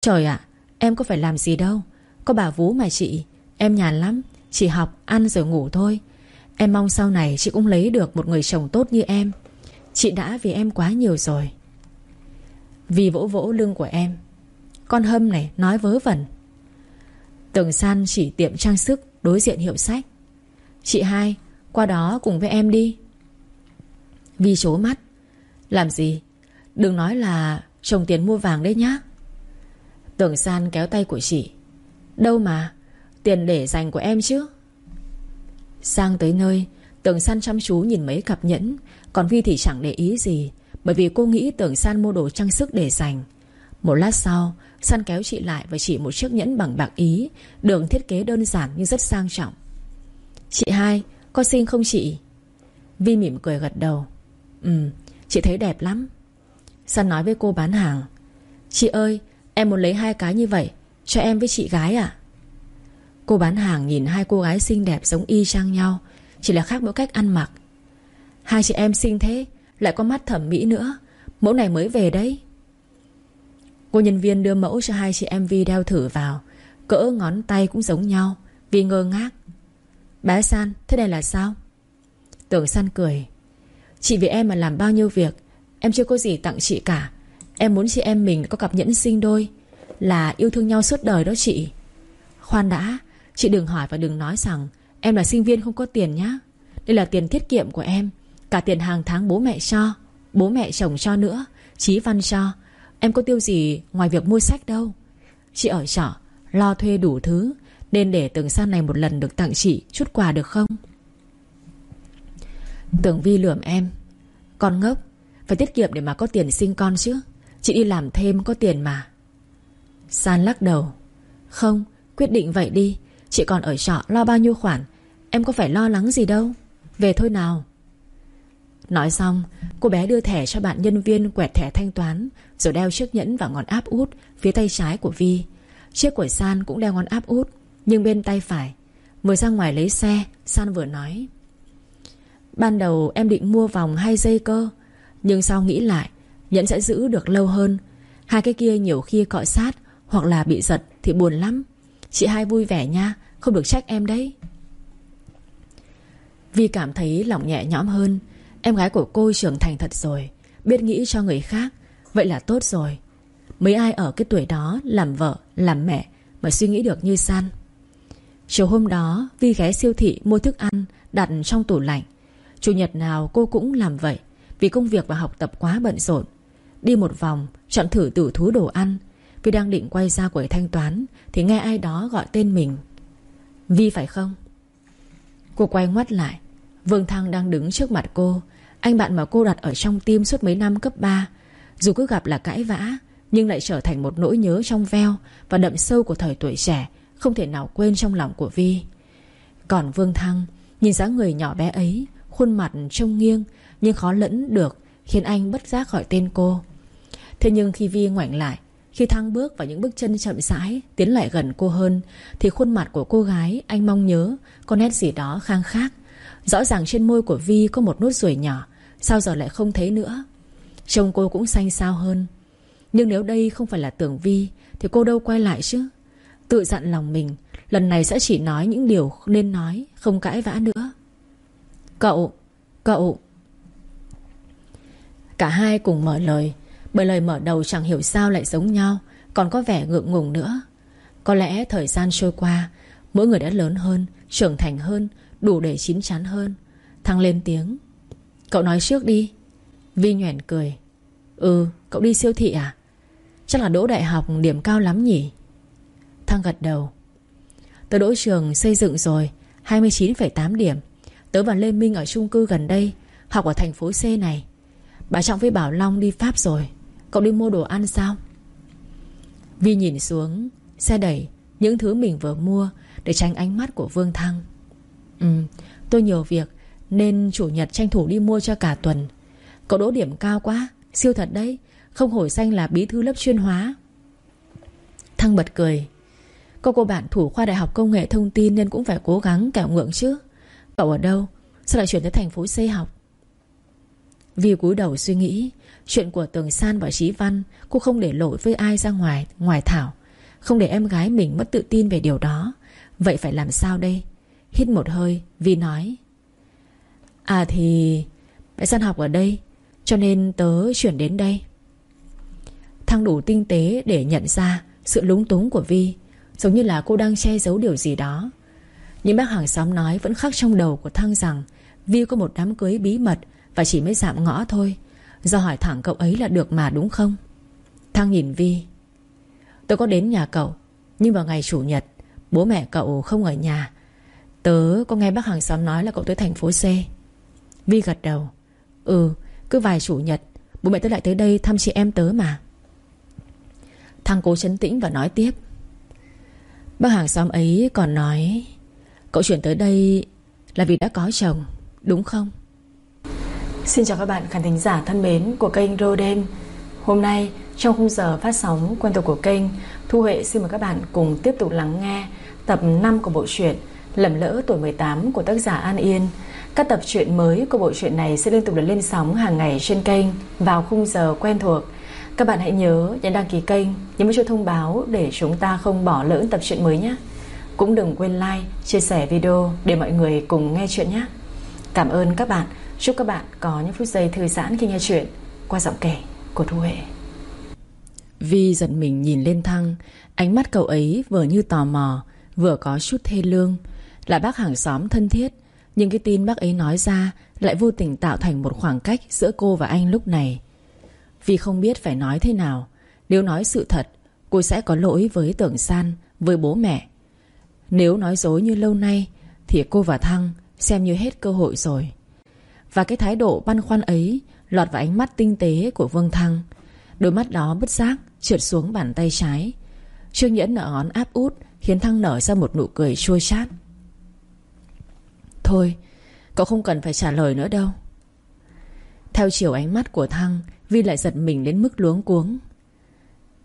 Trời ạ Em có phải làm gì đâu. Có bà vú mà chị. Em nhàn lắm Chỉ học, ăn rồi ngủ thôi. Em mong sau này chị cũng lấy được một người chồng tốt như em. Chị đã vì em quá nhiều rồi. Vì vỗ vỗ lưng của em. Con hâm này nói vớ vẩn. Tường san chỉ tiệm trang sức Đối diện hiệu sách. Chị hai Qua đó cùng với em đi. Vi chố mắt. Làm gì? Đừng nói là trồng tiền mua vàng đấy nhá. Tưởng san kéo tay của chị. Đâu mà, Tiền để dành của em chứ? Sang tới nơi, Tưởng san chăm chú nhìn mấy cặp nhẫn. Còn Vi thì chẳng để ý gì, Bởi vì cô nghĩ tưởng san mua đồ trang sức để dành. Một lát sau, San kéo chị lại và chỉ một chiếc nhẫn bằng bạc ý, Đường thiết kế đơn giản nhưng rất sang trọng. Chị hai, Có xinh không chị? Vi mỉm cười gật đầu. Ừ chị thấy đẹp lắm. San nói với cô bán hàng. Chị ơi em muốn lấy hai cái như vậy, Cho em với chị gái à? Cô bán hàng nhìn hai cô gái xinh đẹp giống y chang nhau, Chỉ là khác mỗi cách ăn mặc. Hai chị em xinh thế, Lại có mắt thẩm mỹ nữa, Mẫu này mới về đấy. Cô nhân viên đưa mẫu cho hai chị em Vi đeo thử vào, Cỡ ngón tay cũng giống nhau, Vi ngơ ngác. Bé San, thế này là sao? Tưởng San cười. Chị vì em mà làm bao nhiêu việc, Em chưa có gì tặng chị cả. Em muốn chị em mình có cặp nhẫn sinh đôi là yêu thương nhau suốt đời đó chị. Khoan đã, Chị đừng hỏi và đừng nói rằng Em là sinh viên không có tiền nhá. Đây là tiền tiết kiệm của em, Cả tiền hàng tháng bố mẹ cho, Bố mẹ chồng cho nữa, Chí văn cho. Em có tiêu gì ngoài việc mua sách đâu. Chị ở trọ, Lo thuê đủ thứ, Nên để từng san này một lần được tặng chị, Chút quà được không? Tưởng Vi lườm em. Con ngốc, Phải tiết kiệm để mà có tiền sinh con chứ. Chị đi làm thêm có tiền mà. San lắc đầu. Không, quyết định vậy đi. Chị còn ở trọ lo bao nhiêu khoản? Em có phải lo lắng gì đâu. Về thôi nào. Nói xong, cô bé đưa thẻ cho bạn nhân viên Quẹt thẻ thanh toán, Rồi đeo chiếc nhẫn vào ngón áp út Phía tay trái của Vi. Chiếc của San cũng đeo ngón áp út, Nhưng bên tay phải. Vừa ra ngoài lấy xe, San vừa nói. Ban đầu em định mua vòng hai dây cơ, Nhưng sau nghĩ lại, Nhẫn sẽ giữ được lâu hơn. Hai cái kia nhiều khi cọ sát hoặc là bị giật thì buồn lắm. Chị hai vui vẻ nha Không được trách em đấy. Vi cảm thấy lòng nhẹ nhõm hơn. Em gái của cô trưởng thành thật rồi Biết nghĩ cho người khác Vậy là tốt rồi. Mấy ai ở cái tuổi đó làm vợ, làm mẹ Mà suy nghĩ được như San. Chiều hôm đó Vi ghé siêu thị mua thức ăn Đặt trong tủ lạnh. Chủ nhật nào cô cũng làm vậy Vì công việc và học tập quá bận rộn. Đi một vòng Chọn thử tử thú đồ ăn Vi đang định quay ra quầy thanh toán, Thì nghe ai đó gọi tên mình. Vi phải không? Cô quay ngoắt lại. Vương Thăng đang đứng trước mặt cô. Anh bạn mà cô đặt ở trong tim suốt mấy năm cấp 3 Dù cứ gặp là cãi vã, Nhưng lại trở thành một nỗi nhớ trong veo Và đậm sâu của thời tuổi trẻ, Không thể nào quên trong lòng của Vi. Còn Vương Thăng, Nhìn dáng người nhỏ bé ấy, Khuôn mặt trông nghiêng, Nhưng khó lẫn được, Khiến anh bất giác gọi tên cô. Thế nhưng khi Vi ngoảnh lại khi Thăng bước vào những bước chân chậm rãi Tiến lại gần cô hơn Thì khuôn mặt của cô gái anh mong nhớ Có nét gì đó khang khác. Rõ ràng trên môi của Vi có một nốt ruồi nhỏ Sao giờ lại không thấy nữa? Trông cô cũng xanh xao hơn. Nhưng nếu đây không phải là tưởng Vi Thì cô đâu quay lại chứ? Tự dặn lòng mình Lần này sẽ chỉ nói những điều nên nói Không cãi vã nữa. Cậu, cậu. Cả hai cùng mở lời. Bởi lời mở đầu chẳng hiểu sao lại giống nhau Còn có vẻ ngượng ngùng nữa. Có lẽ thời gian trôi qua Mỗi người đã lớn hơn, trưởng thành hơn Đủ để chín chắn hơn. Thăng lên tiếng Cậu nói trước đi. Vi nhoẻn cười Ừ cậu đi siêu thị à? Chắc là đỗ đại học điểm cao lắm nhỉ? Thăng gật đầu Tớ đỗ trường xây dựng rồi 29,8 điểm. Tớ và Lê Minh ở chung cư gần đây Học ở thành phố C này. Bà Trọng với Bảo Long đi Pháp rồi. Cậu đi mua đồ ăn sao? Vi nhìn xuống, Xe đẩy, những thứ mình vừa mua Để tránh ánh mắt của Vương Thăng. Ừ tôi nhiều việc Nên chủ nhật tranh thủ đi mua cho cả tuần. Cậu đỗ điểm cao quá, Siêu thật đấy, Không hổi danh là bí thư lớp chuyên hóa. Thăng bật cười. Có cô bạn thủ khoa đại học công nghệ thông tin Nên cũng phải cố gắng kẻo ngượng chứ. Cậu ở đâu? Sao lại chuyển tới thành phố C học? Vi cúi đầu suy nghĩ. Chuyện của Tường San và Chí Văn, Cô không để lỗi với ai ra ngoài Ngoài Thảo. Không để em gái mình mất tự tin về điều đó. Vậy phải làm sao đây? Hít một hơi, Vi nói. À thì Mẹ San học ở đây, Cho nên tớ chuyển đến đây. Thăng đủ tinh tế để nhận ra Sự lúng túng của Vi, Giống như là cô đang che giấu điều gì đó. Nhưng bác hàng xóm nói Vẫn khắc trong đầu của Thăng rằng Vi có một đám cưới bí mật Và chỉ mới giảm ngõ thôi. Do hỏi thẳng cậu ấy là được mà đúng không? Thăng nhìn Vi. Tôi có đến nhà cậu, Nhưng vào ngày chủ nhật, Bố mẹ cậu không ở nhà. Tớ có nghe bác hàng xóm nói là cậu tới thành phố C. Vi gật đầu. Ừ cứ vài chủ nhật, Bố mẹ tớ lại tới đây thăm chị em tớ mà. Thằng cố chấn tĩnh và nói tiếp. Bác hàng xóm ấy còn nói, Cậu chuyển tới đây Là vì đã có chồng, Đúng không? Xin chào các bạn khán thính giả thân mến Của kênh Rô Đêm. Hôm nay trong khung giờ phát sóng quen thuộc của kênh Thu Huệ xin mời các bạn cùng tiếp tục lắng nghe Tập 5 của bộ truyện Lầm lỡ tuổi 18 của tác giả An Yên. Các tập truyện mới của bộ truyện này Sẽ liên tục được lên sóng hàng ngày trên kênh Vào khung giờ quen thuộc. Các bạn hãy nhớ nhấn đăng ký kênh Nhấn cho thông báo để chúng ta không bỏ lỡ tập truyện mới nhé. Cũng đừng quên like, chia sẻ video Để mọi người cùng nghe chuyện nhé. Cảm ơn các bạn Chúc các bạn có những phút giây thư giãn khi nghe chuyện Qua giọng kể của Thu Huệ. Vi giận mình nhìn lên Thăng, Ánh mắt cậu ấy vừa như tò mò, Vừa có chút thê lương. Là bác hàng xóm thân thiết, Nhưng cái tin bác ấy nói ra Lại vô tình tạo thành một khoảng cách Giữa cô và anh lúc này. Vì không biết phải nói thế nào, Nếu nói sự thật, Cô sẽ có lỗi với tưởng san, Với bố mẹ. Nếu nói dối như lâu nay, Thì cô và Thăng xem như hết cơ hội rồi. Và cái thái độ băn khoăn ấy Lọt vào ánh mắt tinh tế của Vương Thăng. Đôi mắt đó bất giác Trượt xuống bàn tay trái. Trương Nhẫn nở ngón áp út, Khiến Thăng nở ra một nụ cười chua chát. Thôi, Cậu không cần phải trả lời nữa đâu. Theo chiều ánh mắt của Thăng, Vi lại giật mình đến mức luống cuống.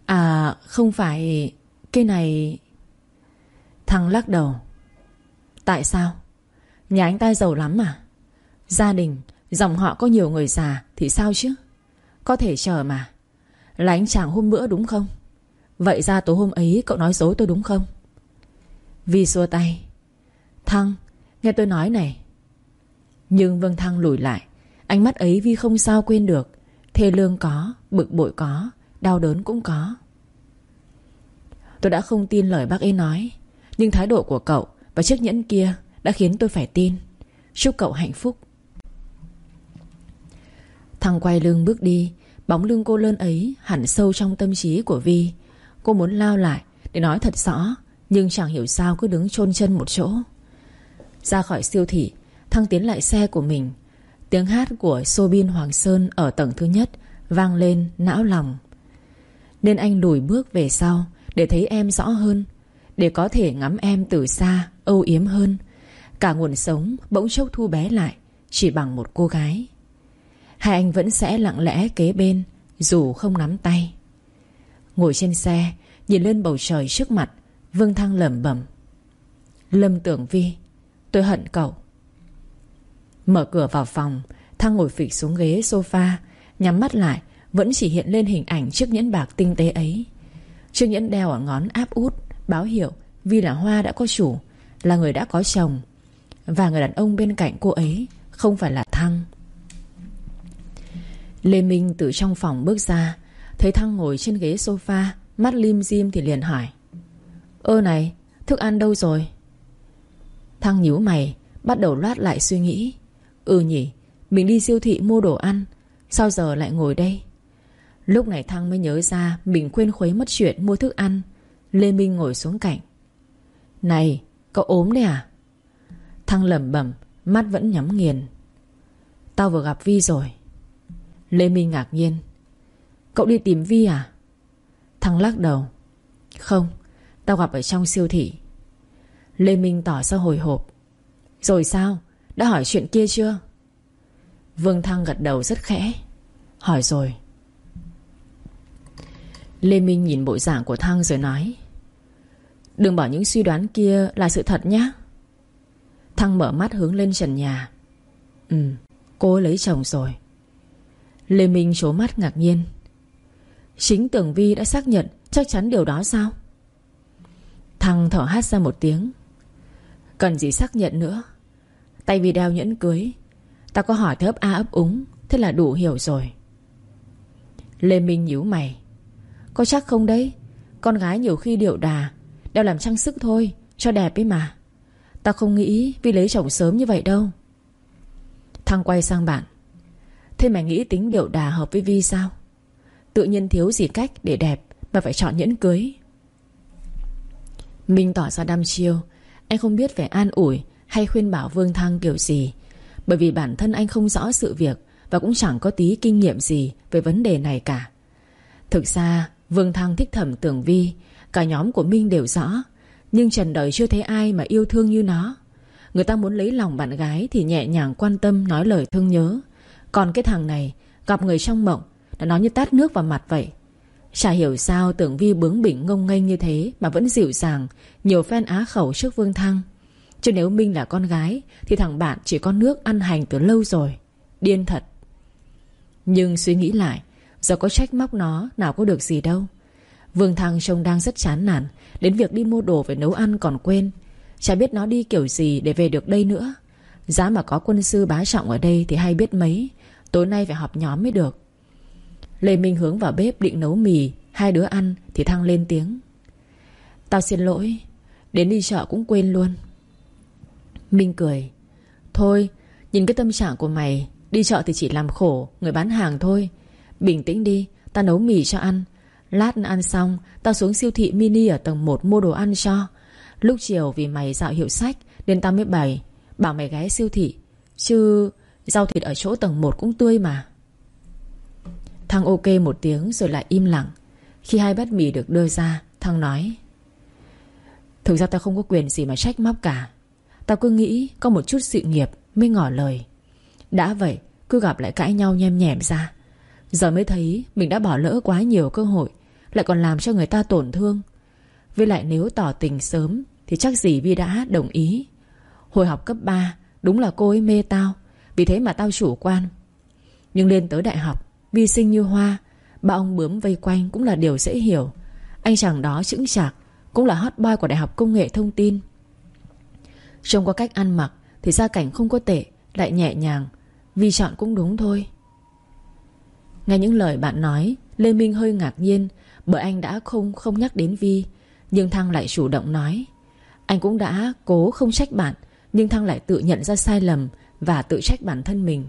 À không phải, Cái này Thăng lắc đầu. Tại sao? Nhà anh ta giàu lắm à? Gia đình Dòng họ có nhiều người già Thì sao chứ? Có thể chờ mà. Là anh chàng hôm bữa đúng không? Vậy ra tối hôm ấy cậu nói dối tôi đúng không? Vi xua tay. Thăng Nghe tôi nói này. Nhưng Vương Thăng lùi lại. Ánh mắt ấy Vi không sao quên được. Thê lương có, bực bội có Đau đớn cũng có. Tôi đã không tin lời bác ấy nói. Nhưng thái độ của cậu Và chiếc nhẫn kia Đã khiến tôi phải tin. Chúc cậu hạnh phúc. Thằng quay lưng bước đi, Bóng lưng cô lơn ấy hẳn sâu trong tâm trí của Vi. Cô muốn lao lại Để nói thật rõ, Nhưng chẳng hiểu sao cứ đứng chôn chân một chỗ. Ra khỏi siêu thị, Thăng tiến lại xe của mình. Tiếng hát của Sobin Hoàng Sơn Ở tầng thứ nhất Vang lên não lòng. Nên anh lùi bước về sau Để thấy em rõ hơn, Để có thể ngắm em từ xa, Âu yếm hơn. Cả nguồn sống bỗng chốc thu bé lại, Chỉ bằng một cô gái. Hai anh vẫn sẽ lặng lẽ kế bên, Dù không nắm tay. Ngồi trên xe, Nhìn lên bầu trời trước mặt, Vương Thăng lẩm bẩm. Lâm tưởng vi, Tôi hận cậu. Mở cửa vào phòng, Thăng ngồi phịch xuống ghế sofa, Nhắm mắt lại, Vẫn chỉ hiện lên hình ảnh chiếc nhẫn bạc tinh tế ấy. Chiếc nhẫn đeo ở ngón áp út, Báo hiệu Vi là Hoa đã có chủ, Là người đã có chồng. Và người đàn ông bên cạnh cô ấy Không phải là Thăng. Lê Minh từ trong phòng bước ra, Thấy Thăng ngồi trên ghế sofa, Mắt lim dim thì liền hỏi, Ơ này, thức ăn đâu rồi? Thăng nhíu mày, Bắt đầu loát lại suy nghĩ Ừ nhỉ, Mình đi siêu thị mua đồ ăn, Sao giờ lại ngồi đây? Lúc này Thăng mới nhớ ra Mình quên khuấy mất chuyện mua thức ăn, Lê Minh ngồi xuống cạnh, Này, cậu ốm đấy à? Thăng lẩm bẩm, Mắt vẫn nhắm nghiền, Tao vừa gặp Vi rồi. Lê Minh ngạc nhiên. Cậu đi tìm Vi à? Thăng lắc đầu. Không, Tao gặp ở trong siêu thị. Lê Minh tỏ ra hồi hộp. Rồi sao? Đã hỏi chuyện kia chưa? Vương Thăng gật đầu rất khẽ. Hỏi rồi. Lê Minh nhìn bộ dạng của Thăng rồi nói, Đừng bảo những suy đoán kia là sự thật nhé. Thăng mở mắt hướng lên trần nhà. Ừ Cô lấy chồng rồi. Lê Minh trố mắt ngạc nhiên. Chính Tưởng Vi đã xác nhận Chắc chắn điều đó sao? Thằng thở hát ra một tiếng. Cần gì xác nhận nữa. Tay vì đeo nhẫn cưới. Ta có hỏi thấp A ấp úng, Thế là đủ hiểu rồi. Lê Minh nhíu mày. Có chắc không đấy? Con gái nhiều khi điệu đà, Đeo làm trang sức thôi, Cho đẹp ấy mà. Ta không nghĩ Vi lấy chồng sớm như vậy đâu. Thăng quay sang bạn. Thế mày nghĩ tính điệu đà hợp với Vi sao? Tự nhiên thiếu gì cách để đẹp Mà phải chọn nhẫn cưới. Minh tỏ ra đăm chiêu. Anh không biết phải an ủi Hay khuyên bảo Vương Thăng kiểu gì, Bởi vì bản thân anh không rõ sự việc Và cũng chẳng có tí kinh nghiệm gì Về vấn đề này cả. Thực ra, Vương Thăng thích thẩm tưởng Vi, Cả nhóm của Minh đều rõ, Nhưng trần đời chưa thấy ai mà yêu thương như nó. Người ta muốn lấy lòng bạn gái Thì nhẹ nhàng quan tâm nói lời thương nhớ còn cái thằng này, Gặp người trong mộng, Đã nói như tát nước vào mặt vậy. Chả hiểu sao tưởng Vi bướng bỉnh ngông nghênh như thế Mà vẫn dịu dàng, Nhiều fan á khẩu trước Vương Thăng. Chứ nếu Minh là con gái, Thì thằng bạn chỉ có nước ăn hành từ lâu rồi. Điên thật. Nhưng suy nghĩ lại, Giờ có trách móc nó, Nào có được gì đâu. Vương Thăng trông đang rất chán nản, Đến việc đi mua đồ về nấu ăn còn quên. Chả biết nó đi kiểu gì để về được đây nữa. Giá mà có quân sư bá trọng ở đây Thì hay biết mấy Tối nay phải họp nhóm mới được. Lê Minh hướng vào bếp định nấu mì, Hai đứa ăn thì Thăng lên tiếng. Tao xin lỗi, Đến đi chợ cũng quên luôn. Minh cười, Thôi, nhìn cái tâm trạng của mày, Đi chợ thì chỉ làm khổ Người bán hàng thôi. Bình tĩnh đi Tao nấu mì cho ăn. Lát ăn xong Tao xuống siêu thị mini ở tầng 1 mua đồ ăn cho. Lúc chiều vì mày dạo hiệu sách Nên tao mới bày, Bảo mày ghé siêu thị. Chứ rau thịt ở chỗ tầng 1 cũng tươi mà. Thăng ok một tiếng rồi lại im lặng. Khi hai bát mì được đưa ra Thăng nói, Thực ra tao không có quyền gì mà trách móc cả. Tao cứ nghĩ có một chút sự nghiệp Mới ngỏ lời. Đã vậy, cứ gặp lại cãi nhau nhem nhẻm ra. Giờ mới thấy mình đã bỏ lỡ quá nhiều cơ hội, Lại còn làm cho người ta tổn thương. Với lại nếu tỏ tình sớm Thì chắc gì Vi đã đồng ý. Hồi học cấp 3 Đúng là cô ấy mê tao. Vì thế mà tao chủ quan. Nhưng lên tới đại học, Vi sinh như hoa, Ba ông bướm vây quanh cũng là điều dễ hiểu. Anh chàng đó chững chạc, Cũng là hot boy của Đại học Công nghệ Thông tin. Trông qua cách ăn mặc Thì gia cảnh không có tệ, Lại nhẹ nhàng. Vi chọn cũng đúng thôi. Nghe những lời bạn nói, Lê Minh hơi ngạc nhiên, Bởi anh đã không không nhắc đến Vi. Nhưng Thăng lại chủ động nói, Anh cũng đã cố không trách bạn, Nhưng Thăng lại tự nhận ra sai lầm. Và tự trách bản thân mình.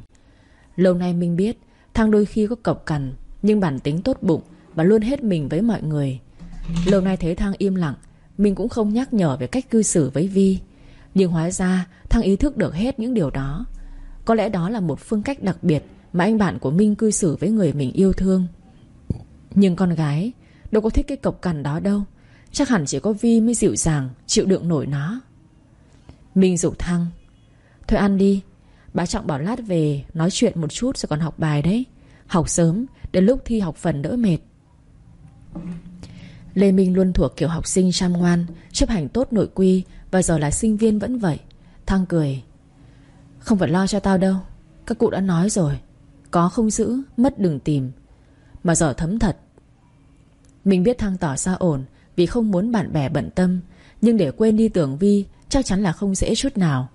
Lâu nay Minh biết, Thăng đôi khi có cộc cằn, Nhưng bản tính tốt bụng Và luôn hết mình với mọi người. Lâu nay thấy Thăng im lặng Mình cũng không nhắc nhở về cách cư xử với Vi. Nhưng hóa ra, Thăng ý thức được hết những điều đó. Có lẽ đó là một phương cách đặc biệt Mà anh bạn của Minh cư xử với người mình yêu thương. Nhưng con gái, Đâu có thích cái cộc cằn đó đâu. Chắc hẳn chỉ có Vi mới dịu dàng, Chịu đựng nổi nó. Minh dục Thăng, Thôi ăn đi Bà Trọng bảo lát về nói chuyện một chút rồi còn học bài đấy. Học sớm Đến lúc thi học phần đỡ mệt. Lê Minh luôn thuộc kiểu học sinh chăm ngoan Chấp hành tốt nội quy Và giờ là sinh viên vẫn vậy. Thăng cười. Không phải lo cho tao đâu Các cụ đã nói rồi. Có không giữ, mất đừng tìm. Mà giờ thấm thật. Mình biết Thăng tỏ ra ổn Vì không muốn bạn bè bận tâm Nhưng để quên đi tưởng Vi Chắc chắn là không dễ chút nào.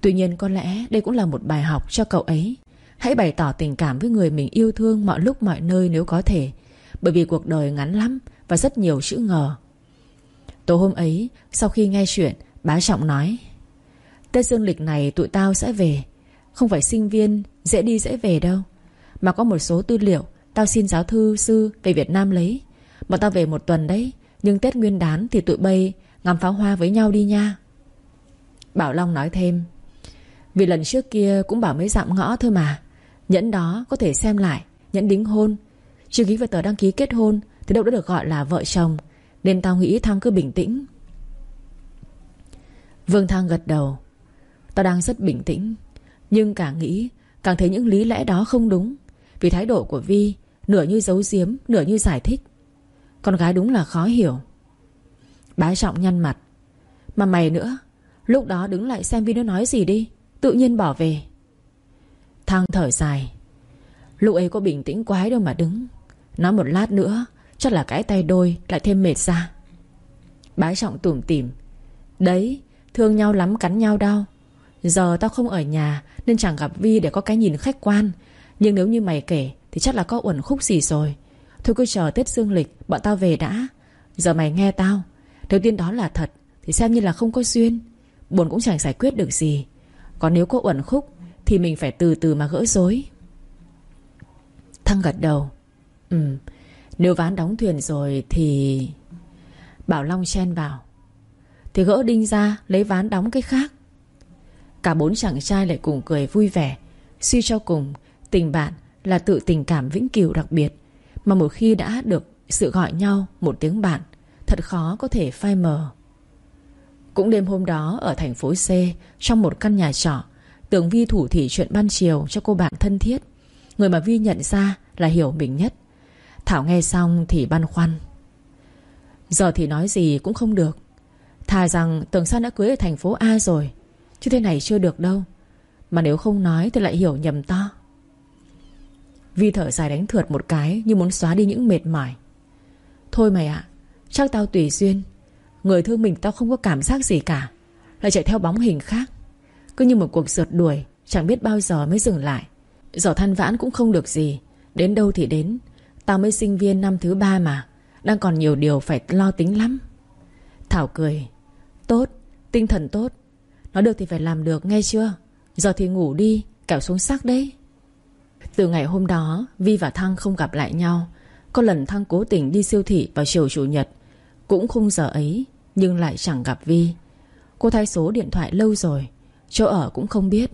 Tuy nhiên có lẽ đây cũng là một bài học cho cậu ấy. Hãy bày tỏ tình cảm với người mình yêu thương mọi lúc mọi nơi nếu có thể, Bởi vì cuộc đời ngắn lắm và rất nhiều chữ ngờ. Tối hôm ấy, Sau khi nghe chuyện, Bá Trọng nói, Tết dương lịch này tụi tao sẽ về. Không phải sinh viên, dễ đi dễ về đâu, Mà có một số tư liệu Tao xin giáo thư sư về Việt Nam lấy. Bọn tao về một tuần đấy, Nhưng Tết nguyên đán thì tụi bay Ngắm pháo hoa với nhau đi nha. Bảo Long nói thêm vì lần trước kia cũng bảo mấy dặm ngõ thôi mà. Nhẫn đó có thể xem lại, Nhẫn đính hôn. Chưa ký vào tờ đăng ký kết hôn Thì đâu đã được gọi là vợ chồng, Nên tao nghĩ Thăng cứ bình tĩnh. Vương Thăng gật đầu. Tao đang rất bình tĩnh, Nhưng càng nghĩ, Càng thấy những lý lẽ đó không đúng. Vì thái độ của Vi, Nửa như giấu giếm, Nửa như giải thích. Con gái đúng là khó hiểu. Bái trọng nhăn mặt. Mà mày nữa, Lúc đó đứng lại xem Vi nó nói gì đi. Tự nhiên bỏ về. Thang thở dài. Lúc ấy có bình tĩnh quái đâu mà đứng. Nói một lát nữa, Chắc là cái tay đôi lại thêm mệt ra. Bái trọng tủm tỉm. Đấy, thương nhau lắm, cắn nhau đau. Giờ tao không ở nhà, Nên chẳng gặp Vi để có cái nhìn khách quan. Nhưng nếu như mày kể, Thì chắc là có uẩn khúc gì rồi. Thôi cứ chờ Tết Dương Lịch, Bọn tao về đã. Giờ mày nghe tao. Đầu tiên đó là thật, Thì xem như là không có duyên. Buồn cũng chẳng giải quyết được gì. Còn nếu có uẩn khúc, Thì mình phải từ từ mà gỡ rối. Thăng gật đầu. Ừ Nếu ván đóng thuyền rồi thì Bảo Long chen vào. Thì gỡ đinh ra, lấy ván đóng cái khác. Cả bốn chàng trai lại cùng cười vui vẻ, Suy cho cùng, Tình bạn là tự tình cảm vĩnh cửu đặc biệt, Mà một khi đã được sự gọi nhau một tiếng bạn, Thật khó có thể phai mờ. Cũng đêm hôm đó, ở thành phố C, Trong một căn nhà trọ, Tường Vi thủ thỉ chuyện ban chiều cho cô bạn thân thiết. Người mà Vi nhận ra là hiểu mình nhất. Thảo nghe xong thì băn khoăn. Giờ thì nói gì cũng không được. Thà rằng Tường San đã cưới ở thành phố A rồi, Chứ thế này chưa được đâu. Mà nếu không nói thì lại hiểu nhầm to. Vi thở dài đánh thượt một cái Như muốn xóa đi những mệt mỏi. Thôi mày ạ, Chắc tao tùy duyên Người thương mình tao không có cảm giác gì cả. Lại chạy theo bóng hình khác. Cứ như một cuộc rượt đuổi Chẳng biết bao giờ mới dừng lại. Giờ than vãn cũng không được gì. Đến đâu thì đến. Tao mới sinh viên năm thứ ba mà. Đang còn nhiều điều phải lo tính lắm. Thảo cười. Tốt, tinh thần tốt. Nói được thì phải làm được nghe chưa? Giờ thì ngủ đi, kẻo xuống sắc đấy. Từ ngày hôm đó Vi và Thăng không gặp lại nhau. Có lần Thăng cố tình đi siêu thị vào chiều chủ nhật. Cũng khung giờ ấy nhưng lại chẳng gặp Vi. Cô thay số điện thoại lâu rồi, Chỗ ở cũng không biết.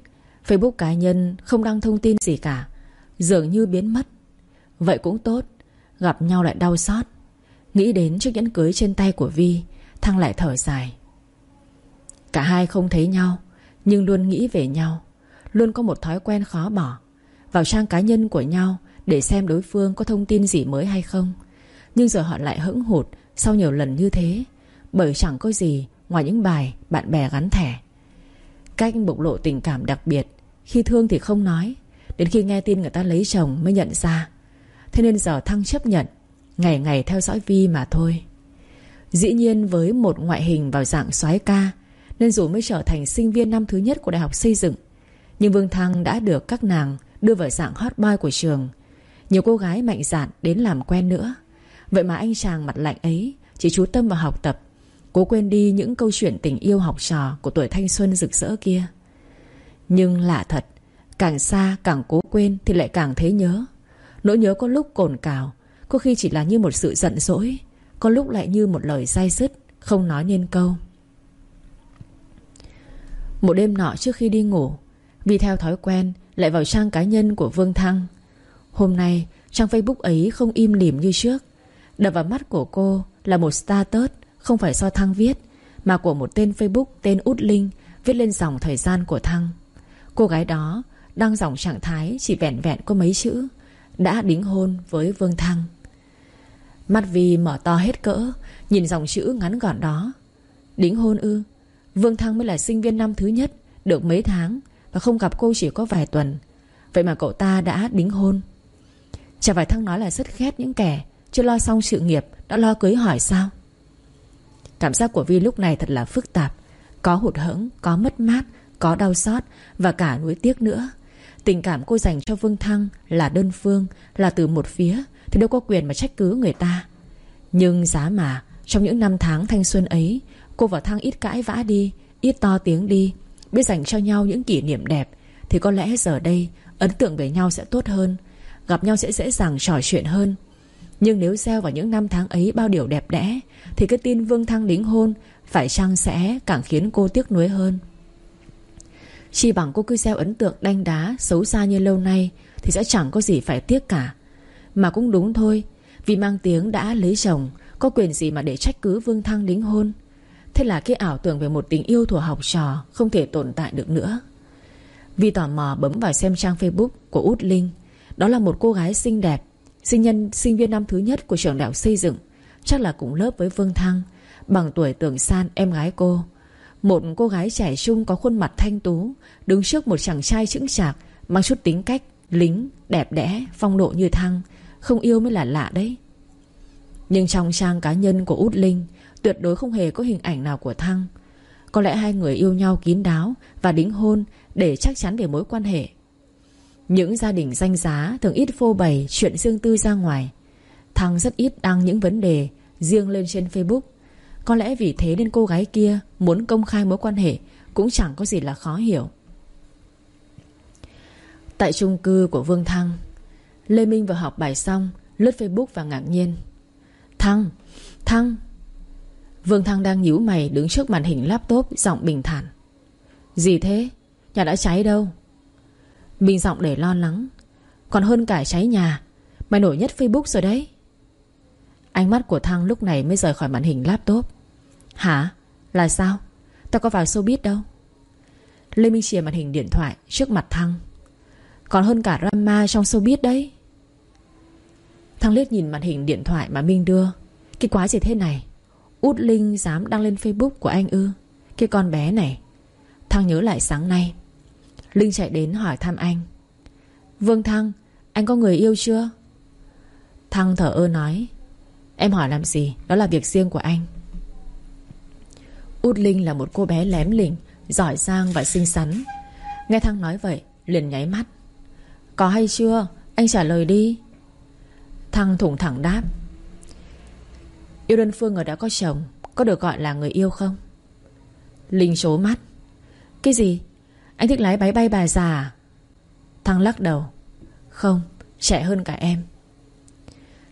Facebook cá nhân không đăng thông tin gì cả, Dường như biến mất. Vậy cũng tốt, Gặp nhau lại đau xót. Nghĩ đến chiếc nhẫn cưới trên tay của Vi, Thăng lại thở dài. Cả hai không thấy nhau, Nhưng luôn nghĩ về nhau, Luôn có một thói quen khó bỏ. Vào trang cá nhân của nhau Để xem đối phương có thông tin gì mới hay không. Nhưng giờ họ lại hững hụt Sau nhiều lần như thế. Bởi chẳng có gì ngoài những bài bạn bè gắn thẻ. Cách bộc lộ tình cảm đặc biệt, Khi thương thì không nói, Đến khi nghe tin người ta lấy chồng mới nhận ra. Thế nên giờ Thăng chấp nhận, Ngày ngày theo dõi Vi mà thôi. Dĩ nhiên với một ngoại hình vào dạng soái ca, Nên dù mới trở thành sinh viên năm thứ nhất của đại học xây dựng, Nhưng Vương Thăng đã được các nàng đưa vào dạng hot boy của trường. Nhiều cô gái mạnh dạn đến làm quen nữa. Vậy mà anh chàng mặt lạnh ấy Chỉ chú tâm vào học tập Cố quên đi những câu chuyện tình yêu học trò Của tuổi thanh xuân rực rỡ kia. Nhưng lạ thật, Càng xa càng cố quên Thì lại càng thấy nhớ. Nỗi nhớ có lúc cồn cào, Có khi chỉ là như một sự giận dỗi, Có lúc lại như một lời say dứt, Không nói nên câu. Một đêm nọ trước khi đi ngủ Vì theo thói quen Lại vào trang cá nhân của Vương Thăng. Hôm nay, trang Facebook ấy không im lìm như trước. Đập vào mắt của cô Là một status không phải do Thăng viết, Mà của một tên Facebook tên Út Linh Viết lên dòng thời gian của Thăng. Cô gái đó Đăng dòng trạng thái chỉ vẹn vẹn có mấy chữ, Đã đính hôn với Vương Thăng. Mắt Vi mở to hết cỡ, Nhìn dòng chữ ngắn gọn đó. Đính hôn ư? Vương Thăng mới là sinh viên năm thứ nhất, Được mấy tháng Và không gặp cô chỉ có vài tuần. Vậy mà cậu ta đã đính hôn. Chả phải Thăng nói là rất ghét những kẻ Chưa lo xong sự nghiệp, Đã lo cưới hỏi sao? Cảm giác của Vi lúc này thật là phức tạp. Có hụt hẫng, có mất mát Có đau xót và cả nuối tiếc nữa. Tình cảm cô dành cho Vương Thăng Là đơn phương, là từ một phía Thì đâu có quyền mà trách cứ người ta. Nhưng giá mà Trong những năm tháng thanh xuân ấy Cô và Thăng ít cãi vã đi Ít to tiếng đi Biết dành cho nhau những kỷ niệm đẹp Thì có lẽ giờ đây Ấn tượng về nhau sẽ tốt hơn Gặp nhau sẽ dễ dàng trò chuyện hơn. Nhưng nếu gieo vào những năm tháng ấy bao điều đẹp đẽ, Thì cái tin Vương Thăng đính hôn Phải chăng sẽ càng khiến cô tiếc nuối hơn. Chỉ bằng cô cứ gieo ấn tượng đanh đá Xấu xa như lâu nay Thì sẽ chẳng có gì phải tiếc cả. Mà cũng đúng thôi, Vì mang tiếng đã lấy chồng, Có quyền gì mà để trách cứ Vương Thăng đính hôn. Thế là cái ảo tưởng về một tình yêu thuở học trò Không thể tồn tại được nữa. Vì tò mò bấm vào xem trang facebook của Út Linh. Đó là một cô gái xinh đẹp Sinh nhân sinh viên năm thứ nhất của trường đại học xây dựng Chắc là cùng lớp với Vương Thăng Bằng tuổi tưởng san em gái cô. Một cô gái trẻ trung có khuôn mặt thanh tú Đứng trước một chàng trai chững chạc Mang chút tính cách Lính, đẹp đẽ, phong độ như Thăng Không yêu mới là lạ đấy. Nhưng trong trang cá nhân của Út Linh Tuyệt đối không hề có hình ảnh nào của Thăng. Có lẽ hai người yêu nhau kín đáo Và đính hôn Để chắc chắn về mối quan hệ. Những gia đình danh giá Thường ít phô bày chuyện riêng tư ra ngoài. Thăng rất ít đăng những vấn đề Riêng lên trên Facebook. Có lẽ vì thế nên cô gái kia Muốn công khai mối quan hệ Cũng chẳng có gì là khó hiểu. Tại chung cư của Vương Thăng Lê Minh vừa học bài xong Lướt Facebook và ngạc nhiên. Thăng, Thăng. Vương Thăng đang nhíu mày đứng trước màn hình laptop Giọng bình thản. Gì thế? Nhà đã cháy đâu? Minh giọng để lo lắng. Còn hơn cả cháy nhà Mày nổi nhất Facebook rồi đấy. Ánh mắt của Thăng lúc này mới rời khỏi màn hình laptop. Hả? Là sao? Tao có vào showbiz đâu. Lê Minh chìa màn hình điện thoại trước mặt Thăng. Còn hơn cả drama trong showbiz đấy. Thăng liếc nhìn màn hình điện thoại mà Minh đưa. Cái quái gì thế này? Út Linh dám đăng lên Facebook của anh ư? Cái con bé này. Thăng nhớ lại sáng nay. Linh chạy đến hỏi thăm anh. Vương Thăng, Anh có người yêu chưa? Thăng thở ơ nói. Em hỏi làm gì? Đó là việc riêng của anh. Út Linh là một cô bé lém lỉnh, Giỏi giang và xinh xắn. Nghe Thăng nói vậy, liền nháy mắt. Có hay chưa? Anh trả lời đi. Thăng thủng thẳng đáp. Yêu đơn phương ở đã có chồng, Có được gọi là người yêu không? Linh chố mắt. Cái gì? Anh thích lái máy bay bà già? À Thăng lắc đầu. Không, trẻ hơn cả em.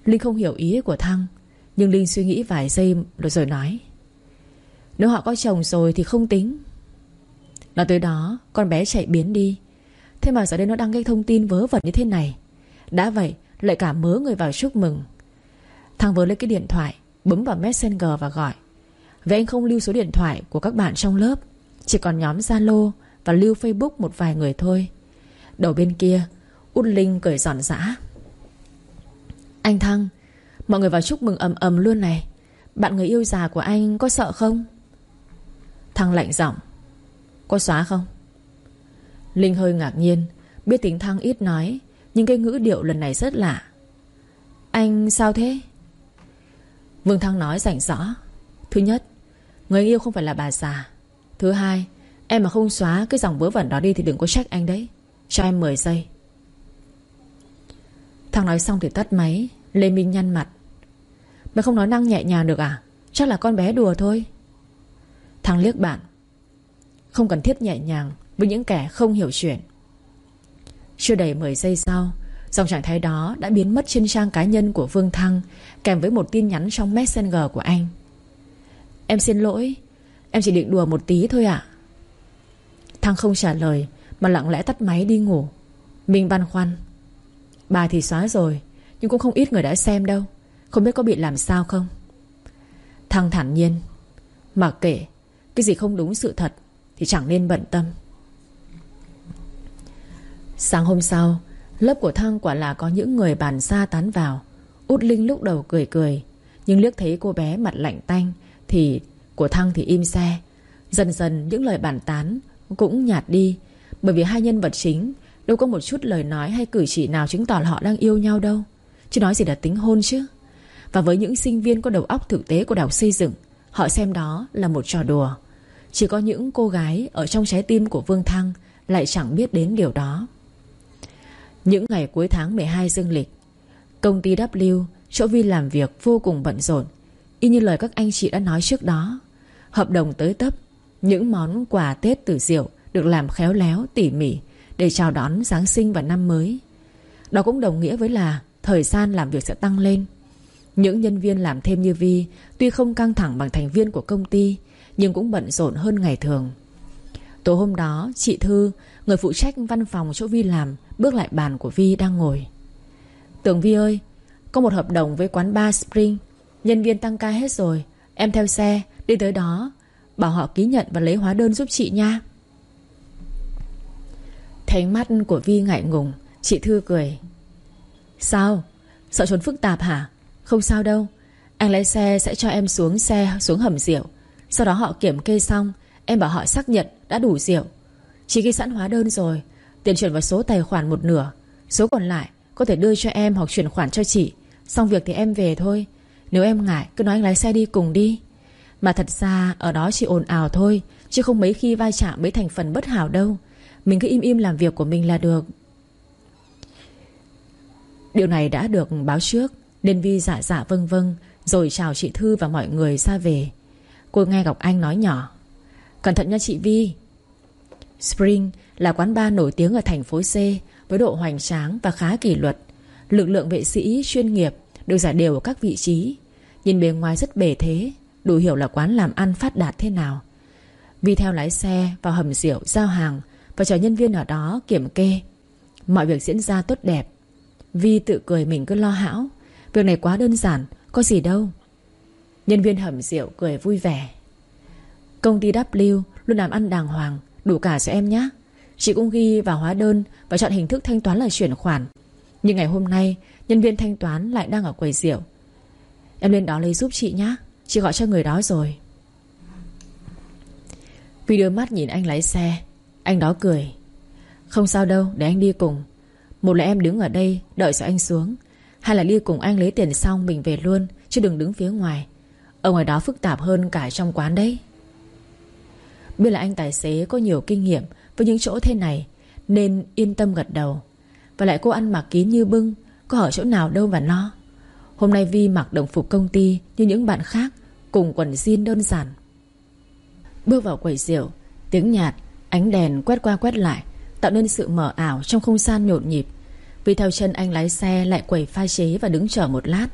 Linh không hiểu ý của Thăng, Nhưng Linh suy nghĩ vài giây rồi rồi nói. Nếu họ có chồng rồi thì không tính. Nói tới đó, Con bé chạy biến đi. Thế mà giờ đây nó đăng cái thông tin vớ vẩn như thế này. Đã vậy, lại cả mớ người vào chúc mừng. Thằng vừa lấy cái điện thoại, Bấm vào Messenger và gọi. Vậy anh không lưu số điện thoại của các bạn trong lớp, Chỉ còn nhóm Zalo. Và lưu Facebook một vài người thôi. Đầu bên kia, Út Linh cười giòn giã. Anh Thăng, Mọi người vào chúc mừng ầm ầm luôn này. Bạn người yêu già của anh có sợ không? Thăng lạnh giọng. Có xóa không? Linh hơi ngạc nhiên, Biết tính Thăng ít nói, Nhưng cái ngữ điệu lần này rất lạ. Anh sao thế? Vương Thăng nói rảnh rõ Thứ nhất, Người yêu không phải là bà già. Thứ hai Em mà không xóa cái dòng vớ vẩn đó đi Thì đừng có trách anh đấy. Cho em 10 giây. Thằng nói xong thì tắt máy. Lê Minh nhăn mặt. Mày không nói năng nhẹ nhàng được à? Chắc là con bé đùa thôi. Thằng liếc bạn. Không cần thiết nhẹ nhàng Với những kẻ không hiểu chuyện. Chưa đầy 10 giây sau, Dòng trạng thái đó đã biến mất trên trang cá nhân của Vương Thăng Kèm với một tin nhắn trong Messenger của anh. Em xin lỗi. Em chỉ định đùa một tí thôi ạ. Thăng không trả lời Mà lặng lẽ tắt máy đi ngủ. Minh băn khoăn Bà thì xóa rồi Nhưng cũng không ít người đã xem đâu. Không biết có bị làm sao không? Thăng thản nhiên Mà kể, Cái gì không đúng sự thật Thì chẳng nên bận tâm. Sáng hôm sau Lớp của Thăng quả là có những người bàn xa tán vào. Út Linh lúc đầu cười cười Nhưng liếc thấy cô bé mặt lạnh tanh Thì của Thăng thì im xe. Dần dần những lời bàn tán cũng nhạt đi. Bởi vì hai nhân vật chính Đâu có một chút lời nói hay cử chỉ nào chứng tỏ là họ đang yêu nhau đâu. Chứ nói gì là tính hôn chứ. Và với những sinh viên có đầu óc thực tế của đảo xây dựng, Họ xem đó là một trò đùa. Chỉ có những cô gái Ở trong trái tim của Vương Thăng Lại chẳng biết đến điều đó. Những ngày cuối tháng 12 dương lịch, Công ty W, Chỗ Vi làm việc vô cùng bận rộn. Y như lời các anh chị đã nói trước đó, Hợp đồng tới tấp những món quà Tết từ rượu Được làm khéo léo, tỉ mỉ Để chào đón Giáng sinh và năm mới. Đó cũng đồng nghĩa với là Thời gian làm việc sẽ tăng lên. Những nhân viên làm thêm như Vi Tuy không căng thẳng bằng thành viên của công ty, Nhưng cũng bận rộn hơn ngày thường. Tối hôm đó, chị Thư, Người phụ trách văn phòng chỗ Vi làm, Bước lại bàn của Vi đang ngồi. Tưởng Vi ơi, Có một hợp đồng với quán bar Spring, Nhân viên tăng ca hết rồi, Em theo xe, đi tới đó Bảo họ ký nhận và lấy hóa đơn giúp chị nha. Thấy mắt của Vi ngại ngùng, Chị Thư cười. Sao? Sợ trốn phức tạp hả? Không sao đâu. Anh lái xe sẽ cho em xuống xe, xuống hầm rượu. Sau đó họ kiểm kê xong, Em bảo họ xác nhận đã đủ rượu. Chị ghi sẵn hóa đơn rồi, Tiền chuyển vào số tài khoản một nửa. Số còn lại, có thể đưa cho em hoặc chuyển khoản cho chị. Xong việc thì em về thôi. Nếu em ngại, cứ nói anh lái xe đi cùng đi. Mà thật ra, ở đó chỉ ồn ào thôi, Chứ không mấy khi vai chạm với thành phần bất hảo đâu. Mình cứ im im làm việc của mình là được. Điều này đã được báo trước, Nên Vi dạ dạ vâng vâng Rồi chào chị Thư và mọi người ra về. Cô nghe Ngọc Anh nói nhỏ, Cẩn thận nha chị Vi. Spring là quán bar nổi tiếng ở thành phố C Với độ hoành tráng và khá kỷ luật. Lực lượng vệ sĩ chuyên nghiệp Được giải đều ở các vị trí. Nhìn bề ngoài rất bề thế. Đủ hiểu là quán làm ăn phát đạt thế nào. Vi theo lái xe vào hầm rượu, giao hàng Và chờ nhân viên ở đó kiểm kê, Mọi việc diễn ra tốt đẹp. Vi tự cười mình cứ lo hão, Việc này quá đơn giản, Có gì đâu. Nhân viên hầm rượu cười vui vẻ. Công ty W luôn làm ăn đàng hoàng, Đủ cả cho em nhé Chị cũng ghi vào hóa đơn Và chọn hình thức thanh toán là chuyển khoản. Nhưng ngày hôm nay, Nhân viên thanh toán lại đang ở quầy rượu. Em lên đó lấy giúp chị nhé Chị gọi cho người đó rồi. Vi đưa mắt nhìn anh lái xe. Anh đó cười. Không sao đâu, để anh đi cùng. Một là em đứng ở đây, đợi cho anh xuống. Hai là đi cùng anh lấy tiền xong mình về luôn, Chứ đừng đứng phía ngoài. Ở ngoài đó phức tạp hơn cả trong quán đấy. Biết là anh tài xế có nhiều kinh nghiệm Với những chỗ thế này, Nên yên tâm gật đầu. Và lại cô ăn mặc kín như bưng, Có ở chỗ nào đâu mà lo. Hôm nay Vi mặc đồng phục công ty Như những bạn khác. Cùng quần jean đơn giản. Bước vào quầy rượu Tiếng nhạt, ánh đèn quét qua quét lại Tạo nên sự mở ảo trong không gian nhộn nhịp. Vì theo chân anh lái xe lại quầy pha chế và đứng chờ một lát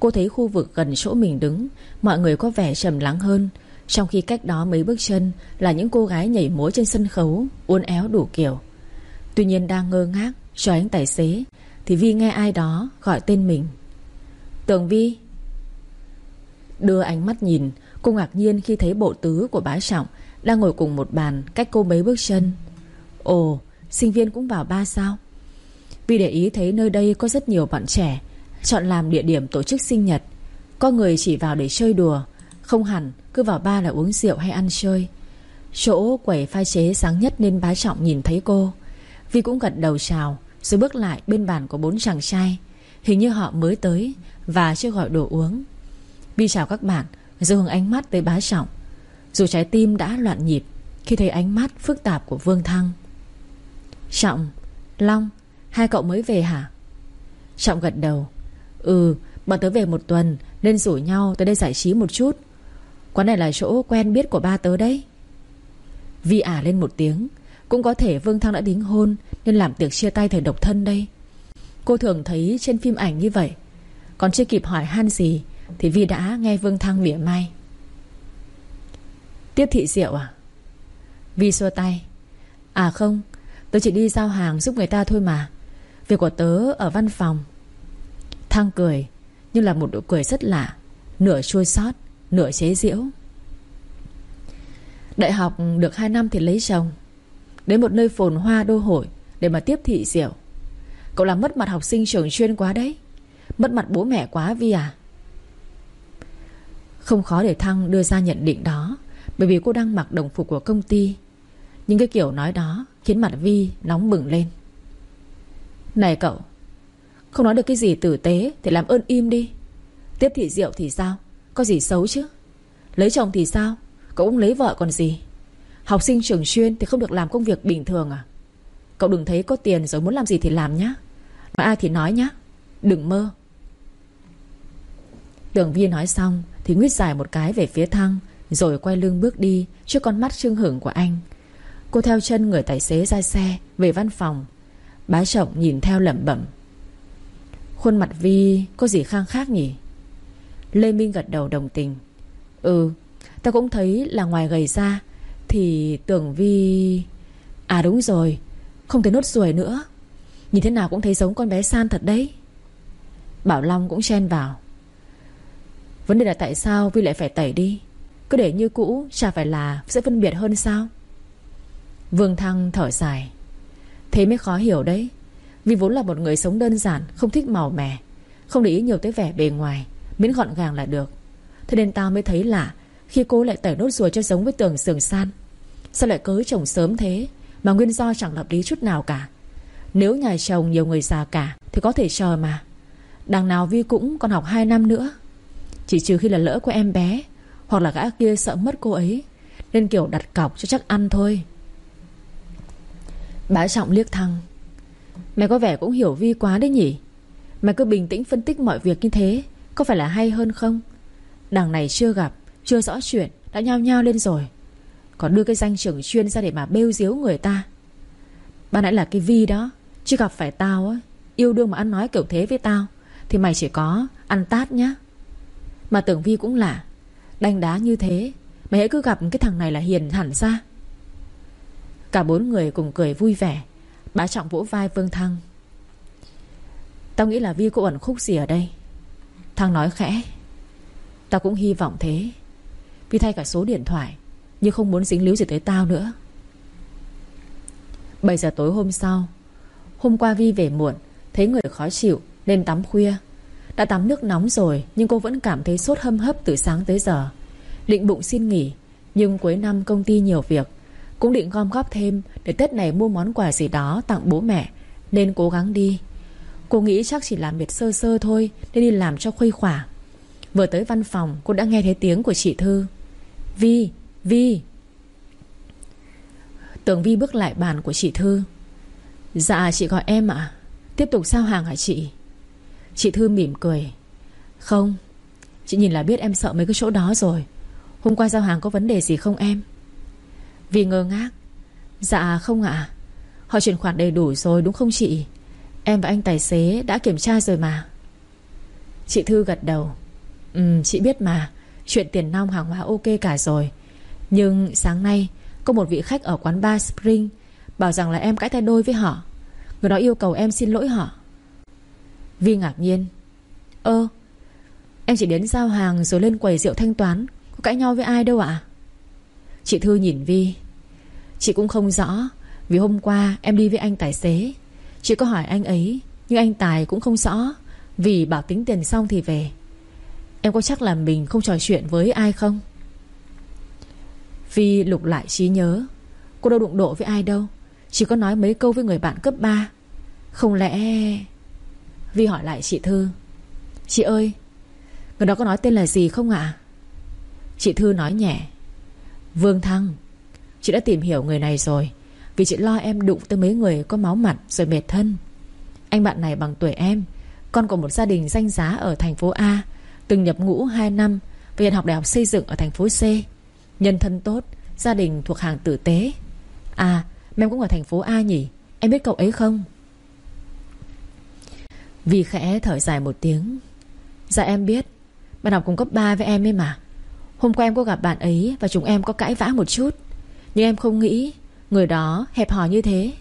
Cô thấy khu vực gần chỗ mình đứng Mọi người có vẻ trầm lắng hơn Trong khi cách đó mấy bước chân Là những cô gái nhảy múa trên sân khấu Uốn éo đủ kiểu. Tuy nhiên đang ngơ ngác cho anh tài xế Thì Vi nghe ai đó gọi tên mình. Tường Vi Đưa ánh mắt nhìn. Cô ngạc nhiên khi thấy bộ tứ của bá Trọng Đang ngồi cùng một bàn cách cô mấy bước chân. Ồ, Sinh viên cũng vào ba sao? Vì để ý thấy nơi đây có rất nhiều bạn trẻ, Chọn làm địa điểm tổ chức sinh nhật. Có người chỉ vào để chơi đùa, Không hẳn cứ vào ba là uống rượu hay ăn chơi. Chỗ quẩy pha chế sáng nhất nên bá trọng nhìn thấy cô. Vi cũng gật đầu chào, Rồi bước lại bên bàn của bốn chàng trai. Hình như họ mới tới Và chưa gọi đồ uống. Vi chào các bạn rồi hướng ánh mắt tới bá trọng. Dù trái tim đã loạn nhịp, Khi thấy ánh mắt phức tạp của Vương Thăng. Trọng, Long, Hai cậu mới về hả? Trọng gật đầu. Ừ bọn tớ về một tuần, Nên rủ nhau tới đây giải trí một chút. Quán này là chỗ quen biết của ba tớ đấy. Vi ả lên một tiếng. Cũng có thể Vương Thăng đã đính hôn, Nên làm tiệc chia tay thời độc thân đây. Cô thường thấy trên phim ảnh như vậy. Còn chưa kịp hỏi han gì thì Vi đã nghe Vương Thăng mỉa mai. Tiếp thị rượu à? Vi xua tay. À không Tớ chỉ đi giao hàng giúp người ta thôi mà. Việc của tớ ở văn phòng. Thăng cười, Nhưng là một nụ cười rất lạ. Nửa chua xót, Nửa chế giễu. Đại học được 2 năm thì lấy chồng. Đến một nơi phồn hoa đô hội Để mà tiếp thị rượu Cậu làm mất mặt học sinh trường chuyên quá đấy. Mất mặt bố mẹ quá Vi à không khó để Thăng đưa ra nhận định đó, Bởi vì cô đang mặc đồng phục của công ty. Nhưng cái kiểu nói đó Khiến mặt Vi nóng bừng lên. Này cậu, Không nói được cái gì tử tế Thì làm ơn im đi. Tiếp thị rượu thì sao? Có gì xấu chứ? Lấy chồng thì sao? Cậu cũng lấy vợ còn gì? Học sinh trường chuyên thì không được làm công việc bình thường à? Cậu đừng thấy có tiền rồi muốn làm gì thì làm nhá. Mà ai thì nói nhá. Đừng mơ. Đường Vi nói xong thì nguyết dài một cái về phía thăng, Rồi quay lưng bước đi Trước con mắt trưng hưởng của anh. Cô theo chân người tài xế ra xe, Về văn phòng. Bá trọng nhìn theo lẩm bẩm. Khuôn mặt Vi, có gì khang khác nhỉ? Lê Minh gật đầu đồng tình. Ừ Ta cũng thấy là ngoài gầy ra, Thì tưởng Vi À đúng rồi, Không thấy nốt ruồi nữa. Nhìn thế nào cũng thấy giống con bé San thật đấy. Bảo Long cũng chen vào. Vấn đề là tại sao Vi lại phải tẩy đi? Cứ để như cũ, chả phải là Sẽ phân biệt hơn sao? Vương Thăng thở dài. Thế mới khó hiểu đấy. Vì vốn là một người sống đơn giản, Không thích màu mè. Không để ý nhiều tới vẻ bề ngoài, Miễn gọn gàng là được. Thế nên tao mới thấy lạ, Khi cô lại tẩy nốt ruồi cho giống với tường sườn san. Sao lại cưới chồng sớm thế, Mà nguyên do chẳng hợp lý chút nào cả? Nếu nhà chồng nhiều người già cả, Thì có thể chờ mà. Đằng nào Vi cũng còn học 2 năm nữa. Chỉ trừ khi là lỡ của em bé, Hoặc là gã kia sợ mất cô ấy, Nên kiểu đặt cọc cho chắc ăn thôi. Bá Trọng liếc Thăng. Mày có vẻ cũng hiểu Vi quá đấy nhỉ? Mày cứ bình tĩnh phân tích mọi việc như thế, Có phải là hay hơn không? Đằng này chưa gặp, Chưa rõ chuyện, Đã nhao nhao lên rồi. Còn đưa cái danh trưởng chuyên ra để mà bêu diếu người ta. Ban nãy là cái Vi đó, Chứ gặp phải tao á, Yêu đương mà ăn nói kiểu thế với tao, Thì mày chỉ có ăn tát nhá. Mà tưởng Vi cũng lạ. Đanh đá như thế Mày hãy cứ gặp cái thằng này là hiền hẳn ra. Cả bốn người cùng cười vui vẻ, Bá trọng vỗ vai Vương Thăng. Tao nghĩ là Vi có ẩn khúc gì ở đây. Thăng nói khẽ, Tao cũng hy vọng thế. Vi thay cả số điện thoại, Nhưng không muốn dính líu gì tới tao nữa. 7 giờ tối hôm sau, Hôm qua Vi về muộn, Thấy người khó chịu nên tắm khuya. Đã tắm nước nóng rồi Nhưng cô vẫn cảm thấy sốt hâm hấp từ sáng tới giờ. Định bụng xin nghỉ Nhưng cuối năm công ty nhiều việc. Cũng định gom góp thêm Để Tết này mua món quà gì đó tặng bố mẹ Nên cố gắng đi. Cô nghĩ chắc chỉ làm việc sơ sơ thôi Nên đi làm cho khuây khỏa. Vừa tới văn phòng cô đã nghe thấy tiếng của chị Thư. Vi, Vi. Tường Vi bước lại bàn của chị Thư. Dạ chị gọi em ạ. Tiếp tục sao hàng hả chị? Chị Thư mỉm cười. Không, Chị nhìn là biết em sợ mấy cái chỗ đó rồi. Hôm qua giao hàng có vấn đề gì không em? Vì ngơ ngác. Dạ không ạ. Họ chuyển khoản đầy đủ rồi đúng không chị? Em và anh tài xế đã kiểm tra rồi mà. Chị Thư gật đầu. Ừ chị biết mà. Chuyện tiền nong hàng hóa ok cả rồi. Nhưng sáng nay, Có một vị khách ở quán bar Spring Bảo rằng là em cãi tay đôi với họ. Người đó yêu cầu em xin lỗi họ. Vi ngạc nhiên. Ơ, Em chỉ đến giao hàng rồi lên quầy rượu thanh toán, Có cãi nhau với ai đâu ạ? Chị Thư nhìn Vi. Chị cũng không rõ, Vì hôm qua em đi với anh tài xế. Chị có hỏi anh ấy, Nhưng anh Tài cũng không rõ, Vì bảo tính tiền xong thì về. Em có chắc là mình không trò chuyện với ai không? Vi lục lại trí nhớ. Cô đâu đụng độ với ai đâu, Chỉ có nói mấy câu với người bạn cấp 3 Không lẽ Vi hỏi lại chị Thư. Chị ơi, Người đó có nói tên là gì không ạ? Chị Thư nói nhẹ. Vương Thăng, Chị đã tìm hiểu người này rồi, Vì chị lo em đụng tới mấy người có máu mặt Rồi mệt thân. Anh bạn này bằng tuổi em, Con của một gia đình danh giá ở thành phố A, Từng nhập ngũ 2 năm Và hiện học đại học xây dựng ở thành phố C. Nhân thân tốt, Gia đình thuộc hàng tử tế. À em cũng ở thành phố A nhỉ? Em biết cậu ấy không? Vì khẽ thở dài một tiếng. Dạ em biết, Bạn học cùng cấp 3 với em ấy mà. Hôm qua em có gặp bạn ấy Và chúng em có cãi vã một chút. Nhưng em không nghĩ Người đó hẹp hòi như thế.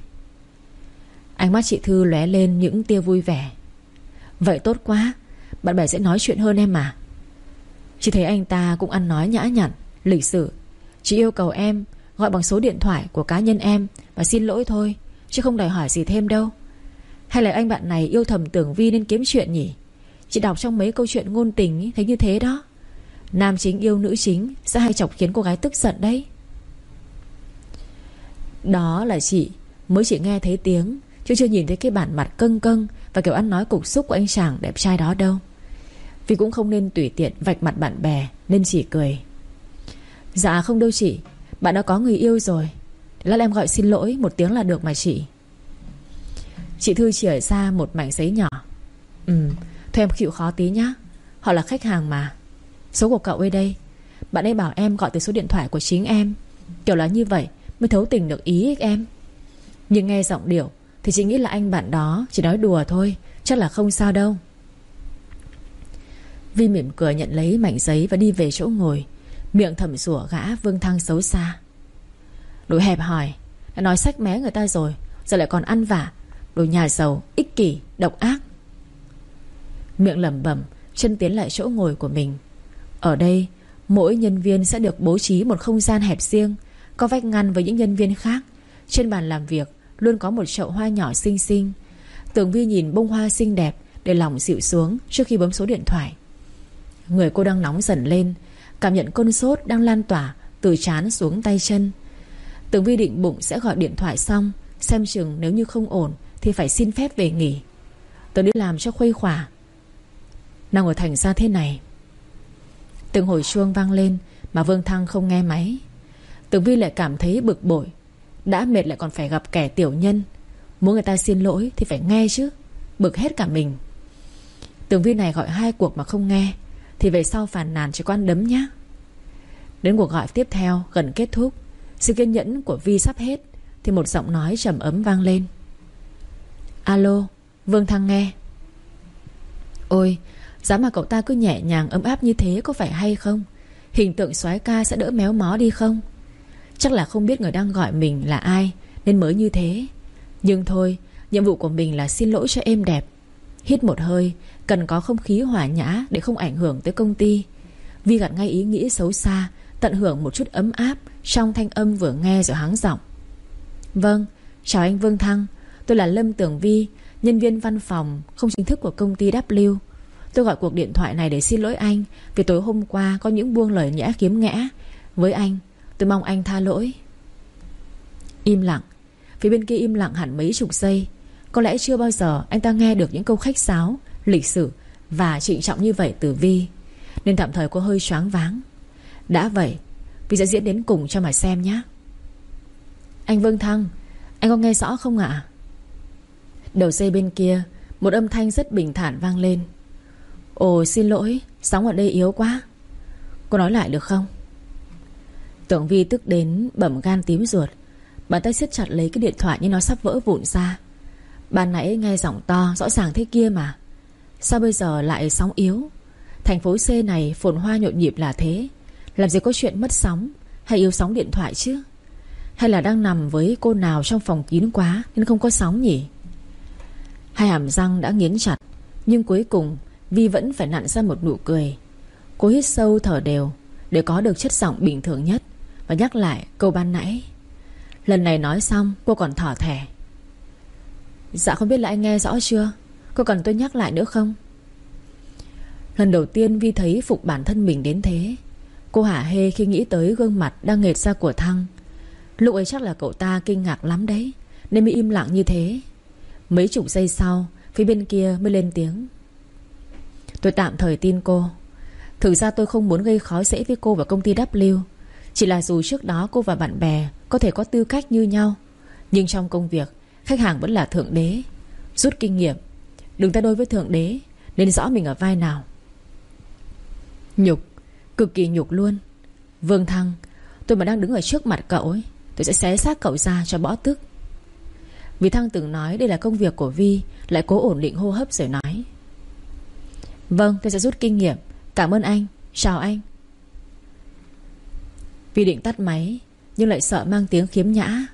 Ánh mắt chị Thư lóe lên những tia vui vẻ. Vậy tốt quá, Bạn bè sẽ nói chuyện hơn em mà. Chị thấy anh ta cũng ăn nói nhã nhặn, Lịch sự. Chị yêu cầu em gọi bằng số điện thoại của cá nhân em Và xin lỗi thôi, Chứ không đòi hỏi gì thêm đâu. Hay là anh bạn này yêu thầm tưởng Vi nên kiếm chuyện nhỉ? Chị đọc trong mấy câu chuyện ngôn tình Thấy như thế đó. Nam chính yêu nữ chính, Sẽ hay chọc khiến cô gái tức giận đấy. Đó là chị, Mới chỉ nghe thấy tiếng, Chứ chưa nhìn thấy cái bản mặt cân cân Và kiểu ăn nói cục xúc của anh chàng đẹp trai đó đâu. Vì cũng không nên tùy tiện Vạch mặt bạn bè, Nên chỉ cười. Dạ không đâu chị, Bạn đã có người yêu rồi. Lát em gọi xin lỗi, một tiếng là được mà chị. Chị Thư chỉ ra một mảnh giấy nhỏ. Ừ Thôi em chịu khó tí nhá. Họ là khách hàng mà. Số của cậu ấy đây. Bạn ấy bảo em gọi từ số điện thoại của chính em. Kiểu là như vậy mới thấu tình được ý em. Nhưng nghe giọng điệu Thì chị nghĩ là anh bạn đó chỉ nói đùa thôi, Chắc là không sao đâu. Vi mỉm cười nhận lấy mảnh giấy Và đi về chỗ ngồi. Miệng thầm rủa gã Vương Thăng xấu xa. Đồ hẹp hỏi, Đã nói sách mé người ta rồi, Giờ lại còn ăn vả Đồ nhà giàu, ích kỷ, độc ác. Miệng lẩm bẩm Chân tiến lại chỗ ngồi của mình. Ở đây Mỗi nhân viên sẽ được bố trí một không gian hẹp riêng Có vách ngăn với những nhân viên khác. Trên bàn làm việc Luôn có một chậu hoa nhỏ xinh xinh. Tường Vi nhìn bông hoa xinh đẹp Để lòng dịu xuống trước khi bấm số điện thoại. Người cô đang nóng dần lên Cảm nhận cơn sốt đang lan tỏa Từ trán xuống tay chân. Tường Vi định bụng sẽ gọi điện thoại xong Xem chừng nếu như không ổn thì phải xin phép về nghỉ. Tớ đi làm cho khuây khỏa. Nàng ở thành ra thế này. Từng hồi chuông vang lên Mà Vương Thăng không nghe máy. Tường Vi lại cảm thấy bực bội. Đã mệt lại còn phải gặp kẻ tiểu nhân. Muốn người ta xin lỗi thì phải nghe chứ. Bực hết cả mình. Tường Vi này gọi hai cuộc mà không nghe. Thì về sau phản nàn cho quan đấm nhá. Đến cuộc gọi tiếp theo, Gần kết thúc. Sự kiên nhẫn của Vi sắp hết, Thì một giọng nói trầm ấm vang lên. Alo Vương Thăng nghe. Ôi Giá mà cậu ta cứ nhẹ nhàng ấm áp như thế Có phải hay không? Hình tượng soái ca sẽ đỡ méo mó đi không? Chắc là không biết người đang gọi mình là ai Nên mới như thế. Nhưng thôi Nhiệm vụ của mình là xin lỗi cho em đẹp. Hít một hơi Cần có không khí hòa nhã Để không ảnh hưởng tới công ty. Vi gặt ngay ý nghĩ xấu xa Tận hưởng một chút ấm áp Trong thanh âm vừa nghe rồi hắng giọng. Vâng, chào anh Vương Thăng. Tôi là Lâm Tường Vi, Nhân viên văn phòng không chính thức của công ty W. Tôi gọi cuộc điện thoại này để xin lỗi anh, Vì tối hôm qua có những buông lời nhã kiếm ngã. Với anh, Tôi mong anh tha lỗi. Im lặng. Phía bên kia im lặng hẳn mấy chục giây. Có lẽ chưa bao giờ anh ta nghe được những câu khách sáo, Lịch sử Và trịnh trọng như vậy từ Vi, Nên tạm thời có hơi choáng váng. Đã vậy, Vi sẽ diễn đến cùng cho mà xem nhé. Anh Vương Thăng, Anh có nghe rõ không ạ? Đầu dây bên kia, Một âm thanh rất bình thản vang lên. Ồ, xin lỗi, Sóng ở đây yếu quá. Cô nói lại được không? Tưởng Vi tức đến bẩm gan tím ruột. Bàn tay siết chặt lấy cái điện thoại như nó sắp vỡ vụn ra. Ban nãy nghe giọng to, Rõ ràng thế kia mà. Sao bây giờ lại sóng yếu? Thành phố C này phồn hoa nhộn nhịp là thế. Làm gì có chuyện mất sóng Hay yếu sóng điện thoại chứ? Hay là đang nằm với cô nào trong phòng kín quá Nên không có sóng nhỉ? Hai hàm răng đã nghiến chặt, Nhưng cuối cùng, Vi vẫn phải nặn ra một nụ cười. Cô hít sâu thở đều, Để có được chất giọng bình thường nhất, Và nhắc lại câu ban nãy. Lần này nói xong, cô còn thở thẻ Dạ không biết là anh nghe rõ chưa? Cô cần tôi nhắc lại nữa không? Lần đầu tiên Vi thấy phục bản thân mình đến thế. Cô hả hê khi nghĩ tới gương mặt đang nghệt ra của Thăng. Lúc ấy chắc là cậu ta kinh ngạc lắm đấy, Nên mới im lặng như thế. Mấy chục giây sau, Phía bên kia mới lên tiếng. Tôi tạm thời tin cô. Thực ra tôi không muốn gây khó dễ với cô và công ty W. Chỉ là dù trước đó cô và bạn bè Có thể có tư cách như nhau, Nhưng trong công việc, Khách hàng vẫn là thượng đế. Rút kinh nghiệm Đừng ta đôi với thượng đế, Nên rõ mình ở vai nào. Nhục, Cực kỳ nhục luôn. Vương Thăng, Tôi mà đang đứng ở trước mặt cậu ấy, Tôi sẽ xé xác cậu ra cho bỏ tức vì Thăng từng nói đây là công việc của Vi, Lại cố ổn định hô hấp rồi nói. Vâng tôi sẽ rút kinh nghiệm. Cảm ơn anh. Chào anh. Vi định tắt máy, Nhưng lại sợ mang tiếng khiếm nhã,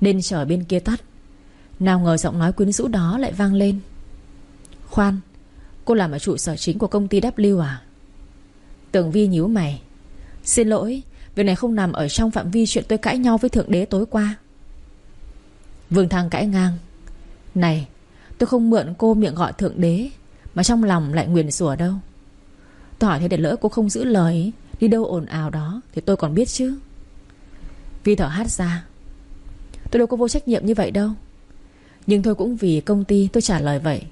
Nên chờ bên kia tắt. Nào ngờ giọng nói quyến rũ đó lại vang lên. Khoan, Cô làm ở trụ sở chính của công ty W à? Tường Vi nhíu mày. Xin lỗi, Việc này không nằm ở trong phạm vi chuyện tôi cãi nhau với Thượng Đế tối qua. Vương Thăng cãi ngang. Này, Tôi không mượn cô miệng gọi Thượng Đế, Mà trong lòng lại nguyền rủa đâu. Tôi hỏi thế để lỡ cô không giữ lời, Đi đâu ồn ào đó Thì tôi còn biết chứ. Vi thở hát ra. Tôi đâu có vô trách nhiệm như vậy đâu. Nhưng thôi cũng vì công ty tôi trả lời vậy.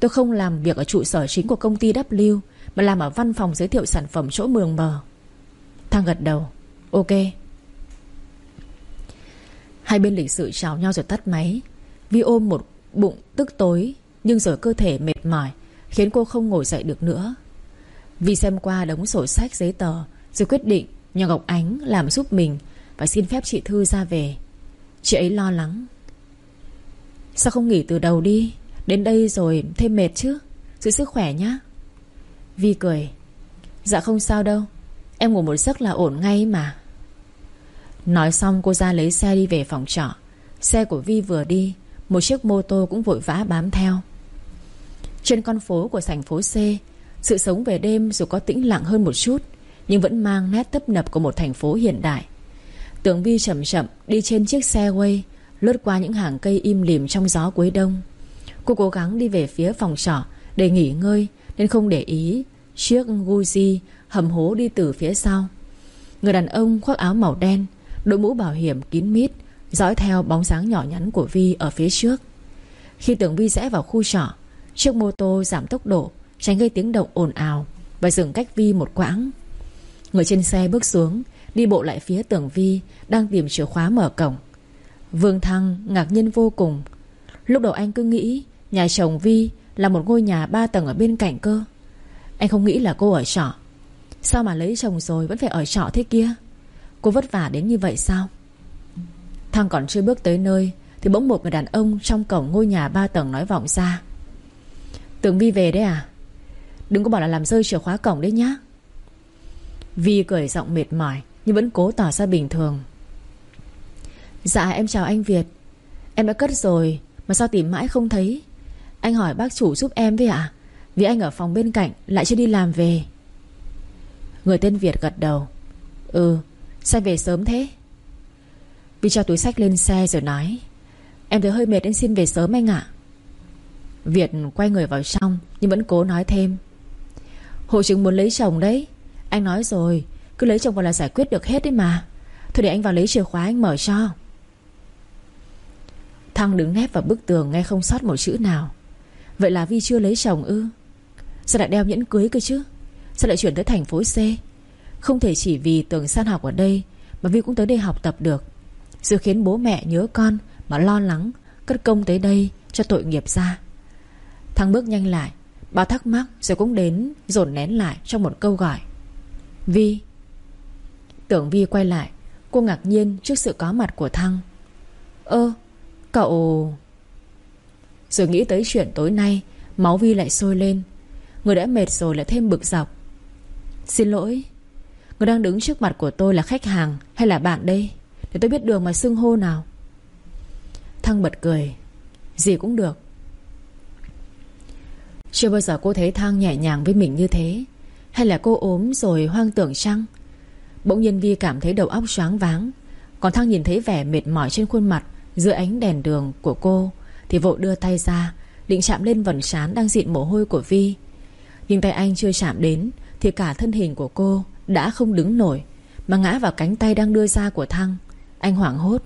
Tôi không làm việc ở trụ sở chính của công ty W, Mà làm ở văn phòng giới thiệu sản phẩm chỗ mường mờ. Thang gật đầu. Ok. Hai bên lịch sự chào nhau rồi tắt máy. Vi ôm một bụng tức tối, Nhưng rồi cơ thể mệt mỏi, Khiến cô không ngồi dậy được nữa. Vi xem qua đống sổ sách, giấy tờ, Rồi quyết định nhờ Ngọc Ánh làm giúp mình Và xin phép chị Thư ra về. Chị ấy lo lắng. Sao không nghỉ từ đầu đi? Đến đây rồi thêm mệt chứ? Giữ sức khỏe nhá. Vi cười. Dạ không sao đâu. Em ngủ một giấc là ổn ngay mà. Nói xong cô ra lấy xe đi về phòng trọ. Xe của Vi vừa đi, Một chiếc mô tô cũng vội vã bám theo. Trên con phố của thành phố C, Sự sống về đêm dù có tĩnh lặng hơn một chút, Nhưng vẫn mang nét tấp nập của một thành phố hiện đại. Tưởng Vi chậm chậm đi trên chiếc xe quay, Lướt qua những hàng cây im lìm trong gió cuối đông. Cô cố gắng đi về phía phòng trọ Để nghỉ ngơi, Nên không để ý Chiếc Gucci hầm hố đi từ phía sau. Người đàn ông khoác áo màu đen Đội mũ bảo hiểm kín mít, Dõi theo bóng dáng nhỏ nhắn của Vi ở phía trước. Khi tưởng Vi rẽ vào khu trọ, Chiếc mô tô giảm tốc độ, Tránh gây tiếng động ồn ào Và dừng cách Vi một quãng. Người trên xe bước xuống, Đi bộ lại phía tưởng Vi Đang tìm chìa khóa mở cổng. Vương Thăng ngạc nhiên vô cùng. Lúc đầu anh cứ nghĩ Nhà chồng Vi là một ngôi nhà ba tầng ở bên cạnh cơ. Anh không nghĩ là cô ở trọ. Sao mà lấy chồng rồi vẫn phải ở trọ thế kia? Cô vất vả đến như vậy sao? Thăng còn chưa bước tới nơi, Thì bỗng một người đàn ông trong cổng ngôi nhà ba tầng nói vọng ra. Tưởng Vi về đấy à? Đừng có bảo là làm rơi chìa khóa cổng đấy nhá. Vi cười giọng mệt mỏi, Nhưng vẫn cố tỏ ra bình thường. Dạ em chào anh Việt. Em đã cất rồi, Mà sao tìm mãi không thấy? Anh hỏi bác chủ giúp em với ạ, Vì anh ở phòng bên cạnh, lại chưa đi làm về. Người tên Việt gật đầu. Ừ Sao về sớm thế? Vi cho túi sách lên xe rồi nói, Em thấy hơi mệt nên xin về sớm anh ạ. Việt quay người vào trong, Nhưng vẫn cố nói thêm Hộ chứng muốn lấy chồng đấy. Anh nói rồi, Cứ lấy chồng vào là giải quyết được hết đấy mà. Thôi để anh vào lấy chìa khóa anh mở cho. Thăng đứng nép vào bức tường Nghe không sót một chữ nào. Vậy là Vi chưa lấy chồng ư? Sao lại đeo nhẫn cưới cơ chứ? Sao lại chuyển tới thành phố C? Không thể chỉ vì tường san học ở đây, Mà Vi cũng tới đây học tập được. Dự khiến bố mẹ nhớ con Mà lo lắng, Cất công tới đây cho tội nghiệp ra. Thăng bước nhanh lại Bao thắc mắc rồi cũng đến Dồn nén lại trong một câu gọi. Vi Tưởng Vi quay lại, Cô ngạc nhiên trước sự có mặt của Thăng Ơ, Cậu Rồi nghĩ tới chuyện tối nay, Máu Vi lại sôi lên. Người đã mệt rồi lại thêm bực dọc. Xin lỗi Người đang đứng trước mặt của tôi là khách hàng Hay là bạn đây? Để tôi biết đường mà xưng hô nào. Thăng bật cười. Gì cũng được. Chưa bao giờ cô thấy Thăng nhẹ nhàng với mình như thế. Hay là cô ốm rồi hoang tưởng chăng? Bỗng nhiên Vi cảm thấy đầu óc choáng váng. Còn Thăng nhìn thấy vẻ mệt mỏi trên khuôn mặt Giữa ánh đèn đường của cô, Thì vội đưa tay ra, Định chạm lên vần trán đang dịn mồ hôi của Vi. Nhưng tay anh chưa chạm đến, Thì cả thân hình của cô đã không đứng nổi Mà ngã vào cánh tay đang đưa ra của Thăng. Anh hoảng hốt.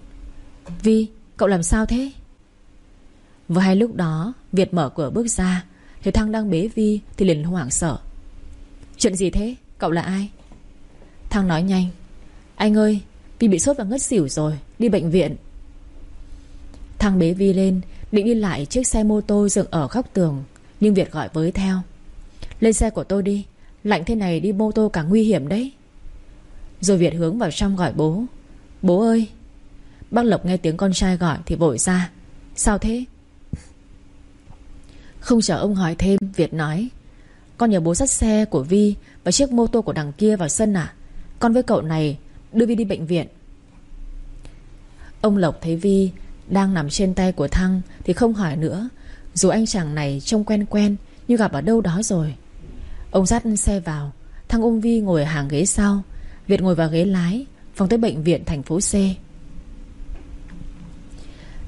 Vi, cậu làm sao thế? Vừa hay lúc đó Việt mở cửa bước ra Thấy Thăng đang bế Vi Thì liền hoảng sợ. Chuyện gì thế? Cậu là ai? Thăng nói nhanh. Anh ơi, Vi bị sốt và ngất xỉu rồi Đi bệnh viện. Thăng bế Vi lên Định đi lại chiếc xe mô tô dựng ở góc tường Nhưng Việt gọi với theo. Lên xe của tôi đi. Lạnh thế này đi mô tô càng nguy hiểm đấy. Rồi Việt hướng vào trong gọi bố. Bố ơi! Bác Lộc nghe tiếng con trai gọi thì vội ra. Sao thế? Không chờ ông hỏi thêm, Việt nói. Con nhờ bố dắt xe của Vi Và chiếc mô tô của đằng kia vào sân à Con với cậu này đưa Vi đi bệnh viện. Ông Lộc thấy Vi đang nằm trên tay của Thăng Thì không hỏi nữa. Dù anh chàng này trông quen quen Như gặp ở đâu đó rồi. Ông dắt xe vào. Thăng ung Vi ngồi ở hàng ghế sau. Việt ngồi vào ghế lái Phòng tới bệnh viện thành phố C.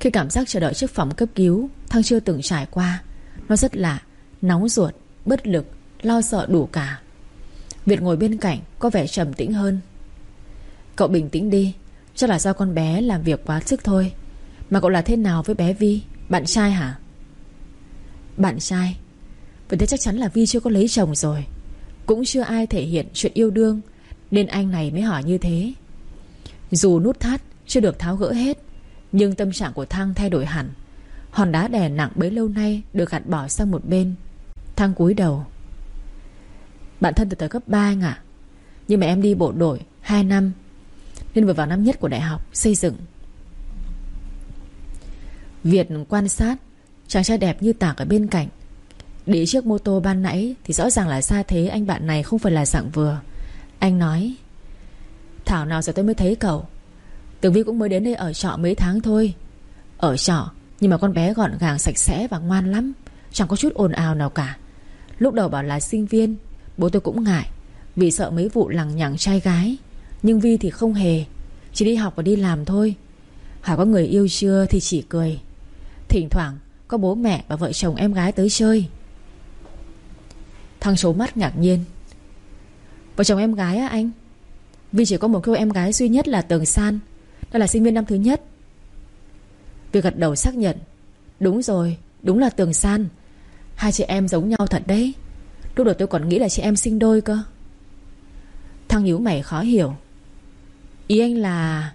Khi cảm giác chờ đợi trước phòng cấp cứu Thăng chưa từng trải qua. Nó rất lạ, Nóng ruột, Bất lực, Lo sợ đủ cả. Việt ngồi bên cạnh, Có vẻ trầm tĩnh hơn. Cậu bình tĩnh đi, Chắc là do con bé làm việc quá sức thôi. Mà cậu là thế nào với bé Vi? Bạn trai hả? Bạn trai. Vậy thế chắc chắn là Vi chưa có lấy chồng rồi. Cũng chưa ai thể hiện chuyện yêu đương, Nên anh này mới hỏi như thế. Dù nút thắt Chưa được tháo gỡ hết, Nhưng tâm trạng của Thăng thay đổi hẳn. Hòn đá đè nặng bấy lâu nay Được gạt bỏ sang một bên. Thăng cúi đầu. Bạn thân từ thời cấp 3 anh ạ. Nhưng mà em đi bộ đội 2 năm, Nên vừa vào năm nhất của đại học xây dựng. Việt quan sát, Chàng trai đẹp như tạc ở bên cạnh. Để chiếc mô tô ban nãy Thì rõ ràng là xa thế, anh bạn này không phải là dạng vừa. Anh nói, Thảo nào giờ tôi mới thấy cậu? Tường Vi cũng mới đến đây ở trọ mấy tháng thôi. Ở trọ, Nhưng mà con bé gọn gàng, sạch sẽ và ngoan lắm, Chẳng có chút ồn ào nào cả. Lúc đầu bảo là sinh viên, Bố tôi cũng ngại, Vì sợ mấy vụ lằng nhằng trai gái. Nhưng Vi thì không hề, Chỉ đi học và đi làm thôi. Hỏi có người yêu chưa thì chỉ cười. Thỉnh thoảng, có bố mẹ và vợ chồng em gái tới chơi. Thằng số mắt ngạc nhiên. Vợ chồng em gái á anh? Vì chỉ có một cô em gái duy nhất là Tường San, Đó là sinh viên năm thứ nhất. Việc gật đầu xác nhận, Đúng rồi, Đúng là Tường San. Hai chị em giống nhau thật đấy. Lúc đầu tôi còn nghĩ là chị em sinh đôi cơ. Thăng nhíu mày khó hiểu. Ý anh là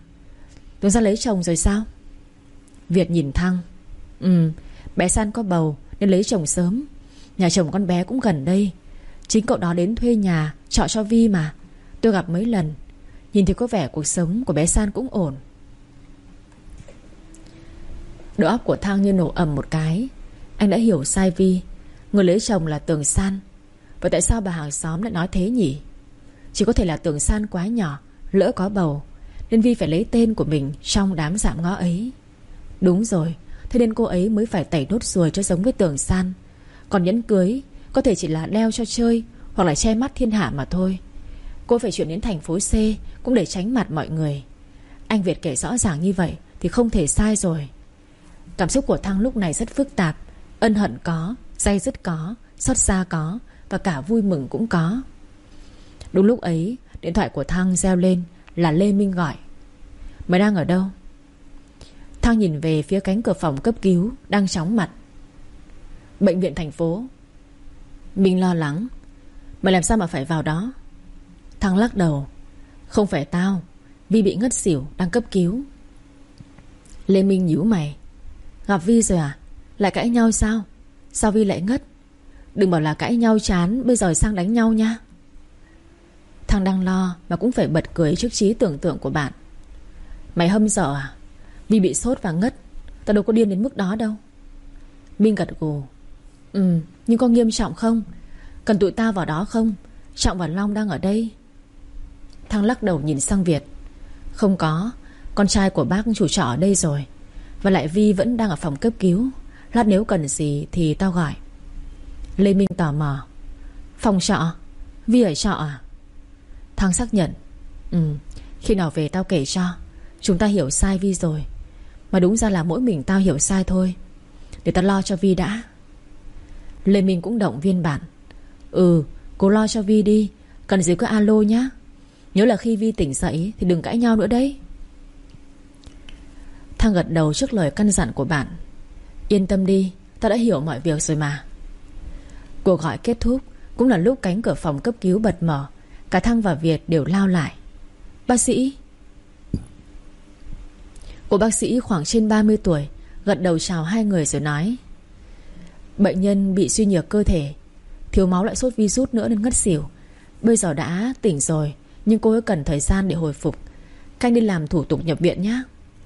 Tường San lấy chồng rồi sao? Việt nhìn Thăng. Ừ bé San có bầu Nên lấy chồng sớm. Nhà chồng con bé cũng gần đây. Chính cậu đó đến thuê nhà, Trọ cho Vi mà. Tôi gặp mấy lần. Nhìn thì có vẻ cuộc sống của bé San cũng ổn. Đầu óc của thang như nổ ầm một cái. Anh đã hiểu sai Vi. Người lấy chồng là Tường San. Vậy tại sao bà hàng xóm lại nói thế nhỉ? Chỉ có thể là Tường San quá nhỏ, Lỡ có bầu, Nên Vi phải lấy tên của mình Trong đám giảm ngõ ấy. Đúng rồi, Thế nên cô ấy mới phải tẩy nốt ruồi cho giống với Tường San. Còn nhẫn cưới Có thể chỉ là đeo cho chơi Hoặc là che mắt thiên hạ mà thôi. Cô phải chuyển đến thành phố C Cũng để tránh mặt mọi người. Anh Việt kể rõ ràng như vậy Thì không thể sai rồi. Cảm xúc của Thăng lúc này rất phức tạp. Ân hận có, day dứt có Xót xa có Và cả vui mừng cũng có. Đúng lúc ấy Điện thoại của Thăng reo lên Là Lê Minh gọi. Mày đang ở đâu? Thăng nhìn về phía cánh cửa phòng cấp cứu Đang chóng mặt. Bệnh viện thành phố. Minh lo lắng. Mày làm sao mà phải vào đó? Thằng lắc đầu. Không phải tao. Vi bị ngất xỉu, đang cấp cứu. Lê Minh nhíu mày. Gặp Vi rồi à? Lại cãi nhau sao? Sao Vi lại ngất? Đừng bảo là cãi nhau chán, Bây giờ sang đánh nhau nha. Thằng đang lo Mà cũng phải bật cười trước trí tưởng tượng của bạn. Mày hâm dở à? Vi bị sốt và ngất. Tao đâu có điên đến mức đó đâu. Minh gật gù. Ừ nhưng có nghiêm trọng không? Cần tụi ta vào đó không? Trọng và Long đang ở đây. Thăng lắc đầu nhìn sang Việt. Không có, Con trai của bác chủ trọ ở đây rồi, Và lại Vi vẫn đang ở phòng cấp cứu. Lát nếu cần gì thì tao gọi. Lê Minh tò mò. Phòng trọ? Vi ở trọ à? Thăng xác nhận. Ừ Khi nào về tao kể cho. Chúng ta hiểu sai Vi rồi. Mà đúng ra là mỗi mình tao hiểu sai thôi. Để tao lo cho Vi đã. Lê Minh cũng động viên bạn. Ừ cô lo cho Vi đi, Cần gì cứ alo nhá. Nhớ là khi Vi tỉnh dậy Thì đừng cãi nhau nữa đấy. Thăng gật đầu trước lời căn dặn của bạn. Yên tâm đi, ta đã hiểu mọi việc rồi mà. Cuộc gọi kết thúc Cũng là lúc cánh cửa phòng cấp cứu bật mở. Cả Thăng và Việt đều lao lại. Bác sĩ? Cô bác sĩ khoảng trên 30 tuổi, Gật đầu chào hai người rồi nói. Bệnh nhân bị suy nhược cơ thể. Thiếu máu lại sốt virus nữa nên ngất xỉu. Bây giờ đã tỉnh rồi, Nhưng cô ấy cần thời gian để hồi phục. Khanh đi làm thủ tục nhập viện nhé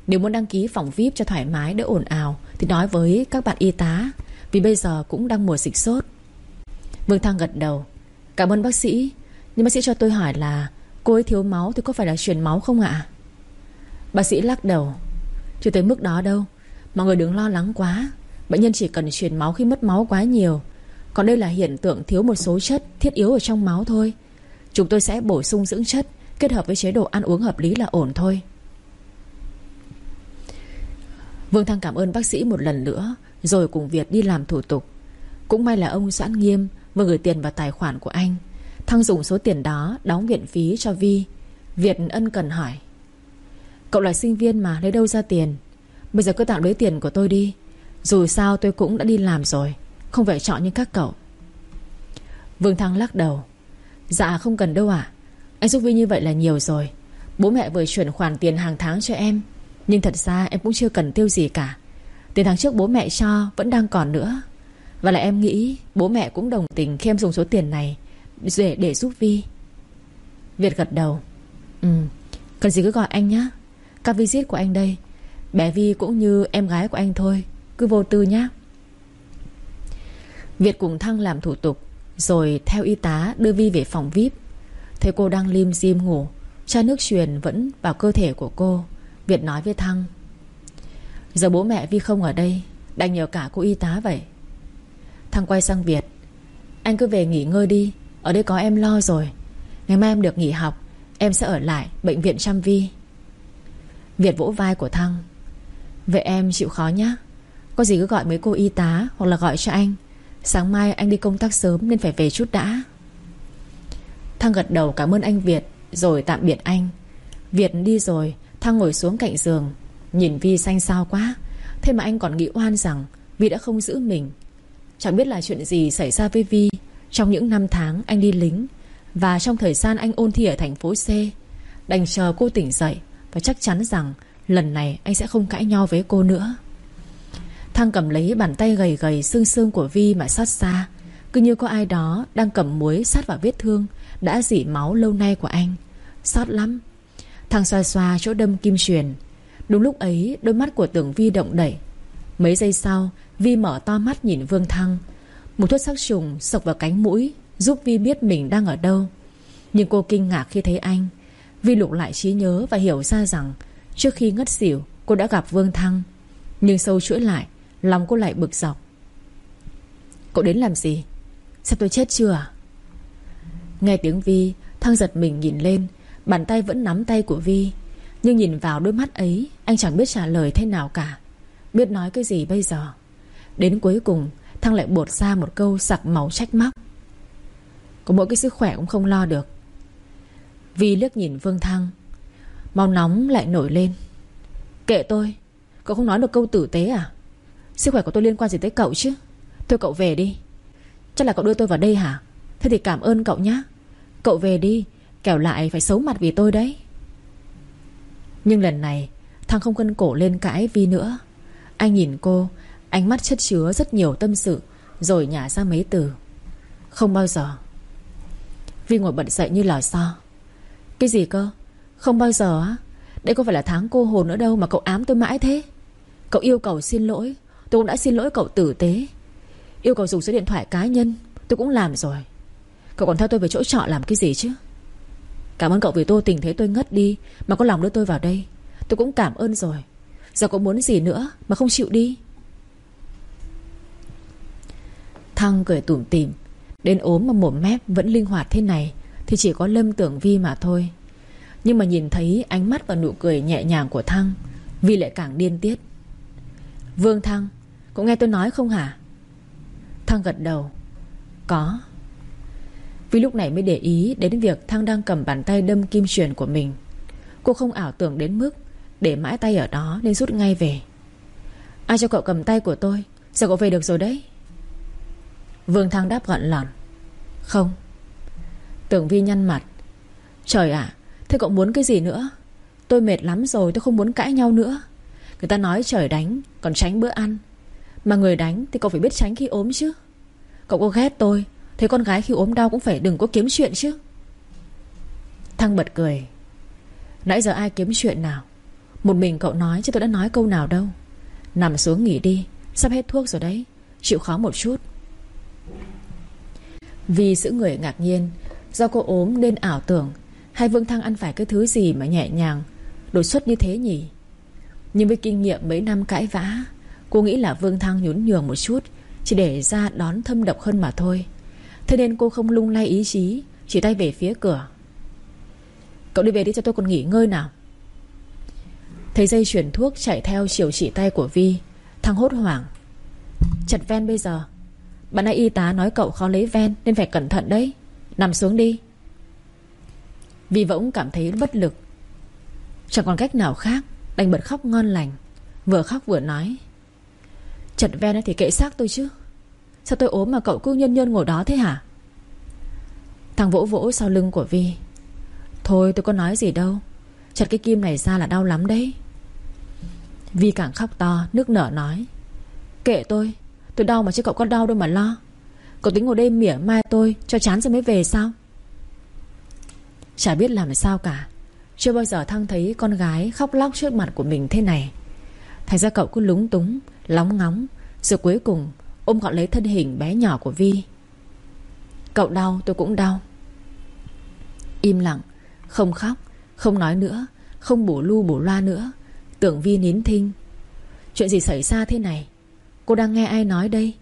Nếu muốn đăng ký phòng VIP cho thoải mái đỡ ồn ào, Thì nói với các bạn y tá, Vì bây giờ cũng đang mùa dịch sốt. Vương Thăng gật đầu. Cảm ơn bác sĩ, Nhưng bác sĩ cho tôi hỏi là Cô ấy thiếu máu thì có phải là truyền máu không ạ? Bác sĩ lắc đầu. Chưa tới mức đó đâu. Mọi người đừng lo lắng quá. Bệnh nhân chỉ cần truyền máu khi mất máu quá nhiều. Còn đây là hiện tượng thiếu một số chất Thiết yếu ở trong máu thôi. Chúng tôi sẽ bổ sung dưỡng chất, Kết hợp với chế độ ăn uống hợp lý là ổn thôi. Vương Thăng cảm ơn bác sĩ một lần nữa, Rồi cùng Việt đi làm thủ tục. Cũng may là ông Doãn Nghiêm Vừa gửi tiền vào tài khoản của anh. Thăng dùng số tiền đó đóng viện phí cho Vi. Việt ân cần hỏi, Cậu là sinh viên mà, lấy đâu ra tiền? Bây giờ cứ tạm lấy tiền của tôi đi. Dù sao tôi cũng đã đi làm rồi Không phải chọn như các cậu. Vương Thăng lắc đầu. Dạ không cần đâu ạ. Anh giúp Vi như vậy là nhiều rồi. Bố mẹ vừa chuyển khoản tiền hàng tháng cho em Nhưng thật ra em cũng chưa cần tiêu gì cả. Tiền tháng trước bố mẹ cho Vẫn đang còn nữa. Và lại em nghĩ bố mẹ cũng đồng tình Khi em dùng số tiền này Để, để giúp Vi Việt gật đầu. Ừ Cần gì cứ gọi anh nhé Các visit của anh đây Bé Vi cũng như em gái của anh thôi. Cứ vô tư nhé Việt cùng Thăng làm thủ tục, Rồi theo y tá đưa Vi về phòng VIP Thấy cô đang lim dim ngủ, Chai nước truyền vẫn vào cơ thể của cô, Việt nói với Thăng. Giờ bố mẹ Vi không ở đây, Đành nhờ cả cô y tá vậy. Thăng quay sang Việt. Anh cứ về nghỉ ngơi đi, Ở đây có em lo rồi. Ngày mai em được nghỉ học, Em sẽ ở lại bệnh viện chăm Vi. Việt vỗ vai của Thăng. Vậy em chịu khó nhé có gì cứ gọi mấy cô y tá Hoặc là gọi cho anh. Sáng mai anh đi công tác sớm nên phải về chút đã. Thăng gật đầu cảm ơn anh Việt, Rồi tạm biệt anh. Việt đi rồi Thăng ngồi xuống cạnh giường, Nhìn Vi xanh xao quá. Thế mà anh còn nghĩ oan rằng Vi đã không giữ mình. Chẳng biết là chuyện gì xảy ra với Vi Trong những năm tháng anh đi lính Và trong thời gian anh ôn thi ở thành phố C. Đành chờ cô tỉnh dậy Và chắc chắn rằng Lần này anh sẽ không cãi nhau với cô nữa. Thăng cầm lấy bàn tay gầy gầy Xương xương của Vi mà xót xa. Cứ như có ai đó đang cầm muối sát vào vết thương, Đã dỉ máu lâu nay của anh. Xót lắm. Thăng xoa xoa chỗ đâm kim truyền. Đúng lúc ấy, đôi mắt của tưởng Vi động đẩy. Mấy giây sau, Vi mở to mắt nhìn Vương Thăng. Một thuốc sắc trùng sộc vào cánh mũi, Giúp Vi biết mình đang ở đâu. Nhưng cô kinh ngạc khi thấy anh. Vi lục lại trí nhớ và hiểu ra rằng Trước khi ngất xỉu, Cô đã gặp Vương Thăng. Nhưng sâu chuỗi lại Lòng cô lại bực dọc. Cậu đến làm gì? Sao tôi chết chưa à? Nghe tiếng Vi, Thăng giật mình nhìn lên, Bàn tay vẫn nắm tay của Vi. Nhưng nhìn vào đôi mắt ấy, Anh chẳng biết trả lời thế nào cả. Biết nói cái gì bây giờ? Đến cuối cùng, Thăng lại bột ra một câu sặc màu trách móc. Có mỗi cái sức khỏe cũng không lo được. Vi liếc nhìn Vương Thăng. Mau nóng lại nổi lên. Kệ tôi, Cậu không nói được câu tử tế à? Sức khỏe của tôi liên quan gì tới cậu chứ? Thôi cậu về đi. Chắc là cậu đưa tôi vào đây hả? Thế thì cảm ơn cậu nhé Cậu về đi, Kẻo lại phải xấu mặt vì tôi đấy. Nhưng lần này thằng không cân cổ lên cãi Vi nữa. Anh nhìn cô, Ánh mắt chất chứa rất nhiều tâm sự, Rồi nhả ra mấy từ. Không bao giờ. Vi ngồi bật dậy như lò xo. Cái gì cơ? Không bao giờ á. Đây có phải là tháng cô hồn nữa đâu mà cậu ám tôi mãi thế. Cậu yêu cầu xin lỗi. Tôi cũng đã xin lỗi cậu tử tế. Yêu cầu dùng số điện thoại cá nhân, Tôi cũng làm rồi. Cậu còn theo tôi về chỗ trọ làm cái gì chứ? Cảm ơn cậu vì tôi tình thế tôi ngất đi, Mà có lòng đưa tôi vào đây. Tôi cũng cảm ơn rồi. Giờ cậu muốn gì nữa mà không chịu đi? Thăng cười tủm tỉm, Đến ốm mà mồm mép vẫn linh hoạt thế này Thì chỉ có Lâm Tưởng Vi mà thôi. Nhưng mà nhìn thấy ánh mắt và nụ cười nhẹ nhàng của Thăng, Vi lại càng điên tiết. Vương Thăng Cậu nghe tôi nói không hả? Thăng gật đầu. Có. Vì lúc này mới để ý đến việc Thăng đang cầm bàn tay đâm kim truyền của mình. Cô không ảo tưởng đến mức Để mãi tay ở đó nên rút ngay về. Ai cho cậu cầm tay của tôi? Giờ cậu về được rồi đấy? Vương Thăng đáp gọn lòn Không. Tưởng Vi nhăn mặt. Trời ạ, Thế cậu muốn cái gì nữa? Tôi mệt lắm rồi, tôi không muốn cãi nhau nữa. Người ta nói trời đánh, Còn tránh bữa ăn. Mà người đánh thì cậu phải biết tránh khi ốm chứ. Cậu có ghét tôi Thế con gái khi ốm đau cũng phải đừng có kiếm chuyện chứ. Thăng bật cười. Nãy giờ ai kiếm chuyện nào? Một mình cậu nói chứ tôi đã nói câu nào đâu. Nằm xuống nghỉ đi, Sắp hết thuốc rồi đấy, Chịu khó một chút. Vì sự người ngạc nhiên, Do cô ốm nên ảo tưởng hay Vương Thăng ăn phải cái thứ gì mà nhẹ nhàng, Đột xuất như thế nhỉ? Nhưng với kinh nghiệm mấy năm cãi vã Cô nghĩ là Vương Thăng nhún nhường một chút, Chỉ để ra đón thâm độc hơn mà thôi. Thế nên cô không lung lay ý chí, Chỉ tay về phía cửa. Cậu đi về đi cho tôi còn nghỉ ngơi nào. Thấy dây chuyển thuốc chạy theo chiều chỉ tay của Vi Thằng hốt hoảng. Chặt ven bây giờ, Bạn nãy y tá nói cậu khó lấy ven Nên phải cẩn thận đấy. Nằm xuống đi. Vi võng cảm thấy bất lực. Chẳng còn cách nào khác, Đành bật khóc ngon lành. Vừa khóc vừa nói. Chật ven thì kệ xác tôi chứ. Sao tôi ốm mà cậu cứ nhân nhân ngồi đó thế hả? Thằng vỗ vỗ sau lưng của Vi. Thôi, tôi có nói gì đâu. Chặt cái kim này ra là đau lắm đấy. Vi càng khóc to, Nước nở nói. Kệ tôi Tôi đau mà chứ cậu có đau đâu mà lo. Cậu tính ngồi đây mỉa mai tôi, Cho chán rồi mới về sao? Chả biết làm sao cả. Chưa bao giờ Thăng thấy con gái khóc lóc trước mặt của mình thế này. Thành ra cậu cứ lúng túng Lóng ngóng, Rồi cuối cùng Ôm gọn lấy thân hình bé nhỏ của Vi. Cậu đau, tôi cũng đau. Im lặng, Không khóc, Không nói nữa, Không bổ lu bổ loa nữa. Tưởng Vi nín thinh. Chuyện gì xảy ra thế này? Cô đang nghe ai nói đây?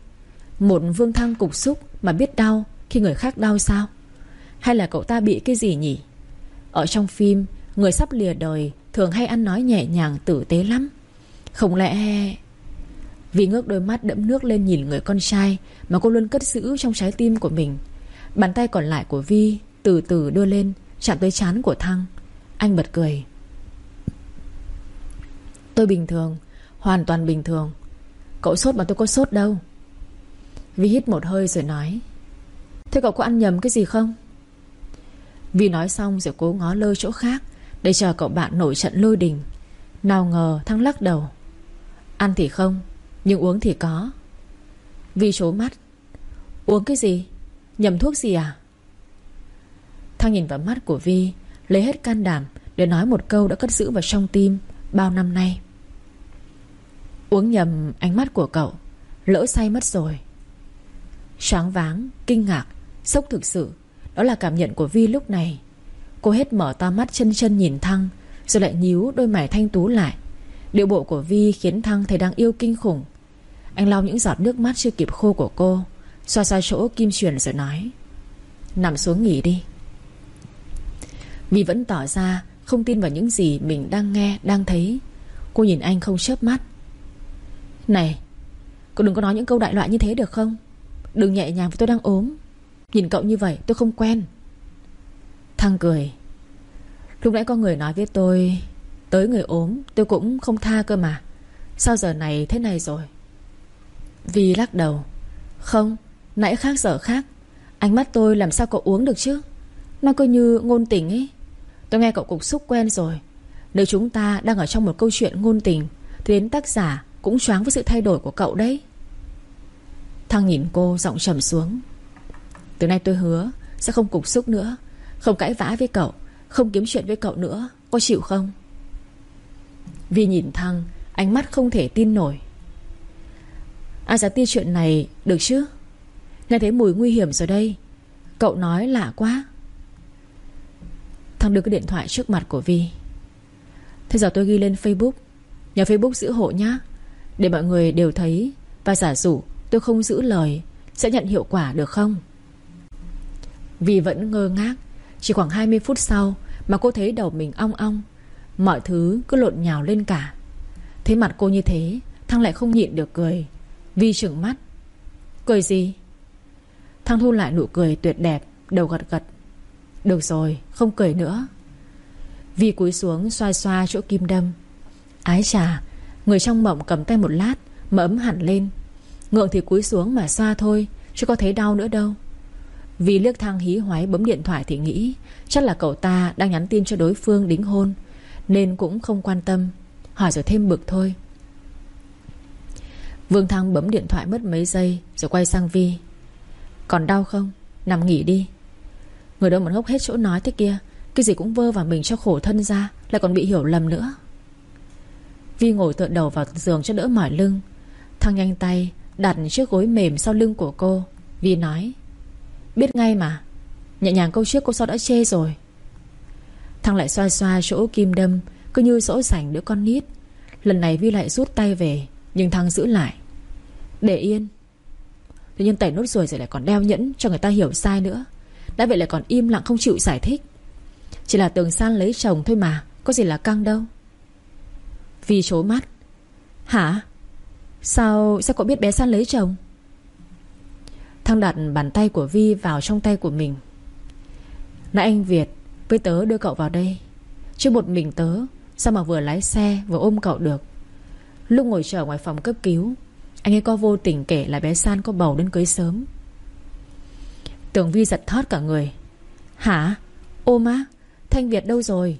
Một vương thăng cục xúc mà biết đau Khi người khác đau sao? Hay là cậu ta bị cái gì nhỉ? Ở trong phim, Người sắp lìa đời Thường hay ăn nói nhẹ nhàng tử tế lắm. Không lẽ vì ngước đôi mắt đẫm nước lên nhìn người con trai Mà cô luôn cất giữ trong trái tim của mình. Bàn tay còn lại của Vi Từ từ đưa lên, Chạm tới chán của Thăng. Anh bật cười. Tôi bình thường, Hoàn toàn bình thường. Cậu sốt mà tôi có sốt đâu. Vi hít một hơi rồi nói. Thế cậu có ăn nhầm cái gì không? Vi nói xong rồi cố ngó lơ chỗ khác Để chờ cậu bạn nổi trận lôi đình. Nào ngờ Thăng lắc đầu. Ăn thì không nhưng uống thì có. Vi trố mắt. Uống cái gì? Nhầm thuốc gì à? Thăng nhìn vào mắt của Vi Lấy hết can đảm Để nói một câu đã cất giữ vào trong tim Bao năm nay. Uống nhầm ánh mắt của cậu Lỡ say mất rồi. Sáng váng, kinh ngạc Sốc thực sự Đó là cảm nhận của Vi lúc này. Cô hết mở to mắt chân chân nhìn Thăng Rồi lại nhíu đôi mày thanh tú lại. Điệu bộ của Vi khiến Thăng thấy đang yêu kinh khủng. Anh lau những giọt nước mắt chưa kịp khô của cô, Xoa xoa chỗ kim truyền rồi nói, Nằm xuống nghỉ đi. Vì vẫn tỏ ra Không tin vào những gì mình đang nghe, Đang thấy. Cô nhìn anh không chớp mắt. Này Cậu đừng có nói những câu đại loại như thế được không? Đừng nhẹ nhàng vì tôi đang ốm. Nhìn cậu như vậy, tôi không quen. Thăng cười, Lúc nãy có người nói với tôi, Tới người ốm, tôi cũng không tha cơ mà. Sao giờ này thế này rồi? Vi lắc đầu. Không, Nãy khác giờ khác. Ánh mắt tôi làm sao cậu uống được chứ? Nó cứ như ngôn tình ấy. Tôi nghe cậu cục xúc quen rồi. Nếu chúng ta đang ở trong một câu chuyện ngôn tình, Thì đến tác giả cũng choáng với sự thay đổi của cậu đấy. Thăng nhìn cô giọng trầm xuống. Từ nay tôi hứa Sẽ không cục xúc nữa, Không cãi vã với cậu, Không kiếm chuyện với cậu nữa. Có chịu không? Vi nhìn Thăng Ánh mắt không thể tin nổi. Ai dám tin chuyện này được chứ? Nghe thấy mùi nguy hiểm rồi đây. Cậu nói lạ quá. Thăng đưa cái điện thoại trước mặt của Vi. Thế giờ tôi ghi lên Facebook. Nhờ Facebook giữ hộ nhá. Để mọi người đều thấy Và giả dụ tôi không giữ lời, Sẽ nhận hiệu quả được không? Vi vẫn ngơ ngác. Chỉ khoảng 20 phút sau Mà cô thấy đầu mình ong ong. Mọi thứ cứ lộn nhào lên cả. Thế mặt cô như thế, Thăng lại không nhịn được cười. Vi trừng mắt. Cười gì? Thăng thu lại nụ cười tuyệt đẹp, Đầu gật gật. Được rồi, không cười nữa. Vi cúi xuống xoa xoa chỗ kim đâm. Ái chà, Người trong mộng cầm tay một lát, Mà ấm hẳn lên. Ngượng thì cúi xuống mà xoa thôi, Chứ có thấy đau nữa đâu. Vì liếc thang hí hoái bấm điện thoại thì nghĩ, Chắc là cậu ta đang nhắn tin cho đối phương đính hôn, Nên cũng không quan tâm. Hỏi rồi thêm bực thôi. Vương Thăng bấm điện thoại mất mấy giây Rồi quay sang Vi. Còn đau không? Nằm nghỉ đi. Người đâu mà ngốc hết chỗ nói thế kia, Cái gì cũng vơ vào mình cho khổ thân ra, Lại còn bị hiểu lầm nữa. Vi ngồi tựa đầu vào giường cho đỡ mỏi lưng. Thăng nhanh tay Đặt chiếc gối mềm sau lưng của cô. Vi nói, Biết ngay mà, Nhẹ nhàng câu trước cô sao đã chê rồi. Thăng lại xoa xoa chỗ kim đâm, Cứ như dỗ sảnh đứa con nít. Lần này Vi lại rút tay về nhưng Thăng giữ lại. Để yên. Tự nhiên tẩy nốt rồi rồi lại còn đeo nhẫn Cho người ta hiểu sai nữa. Đã vậy lại còn im lặng không chịu giải thích. Chỉ là tường san lấy chồng thôi mà, Có gì là căng đâu. Vi chố mắt. Hả? Sao sao cậu biết bé San lấy chồng? Thăng đặt bàn tay của Vi vào trong tay của mình. Nãy anh Việt Với tớ đưa cậu vào đây. Chứ một mình tớ, Sao mà vừa lái xe vừa ôm cậu được? Lúc ngồi chờ ngoài phòng cấp cứu, Anh ấy có vô tình kể là bé San có bầu đến cưới sớm Tưởng Vi giật thót cả người Hả? Ô má, Thanh Việt đâu rồi?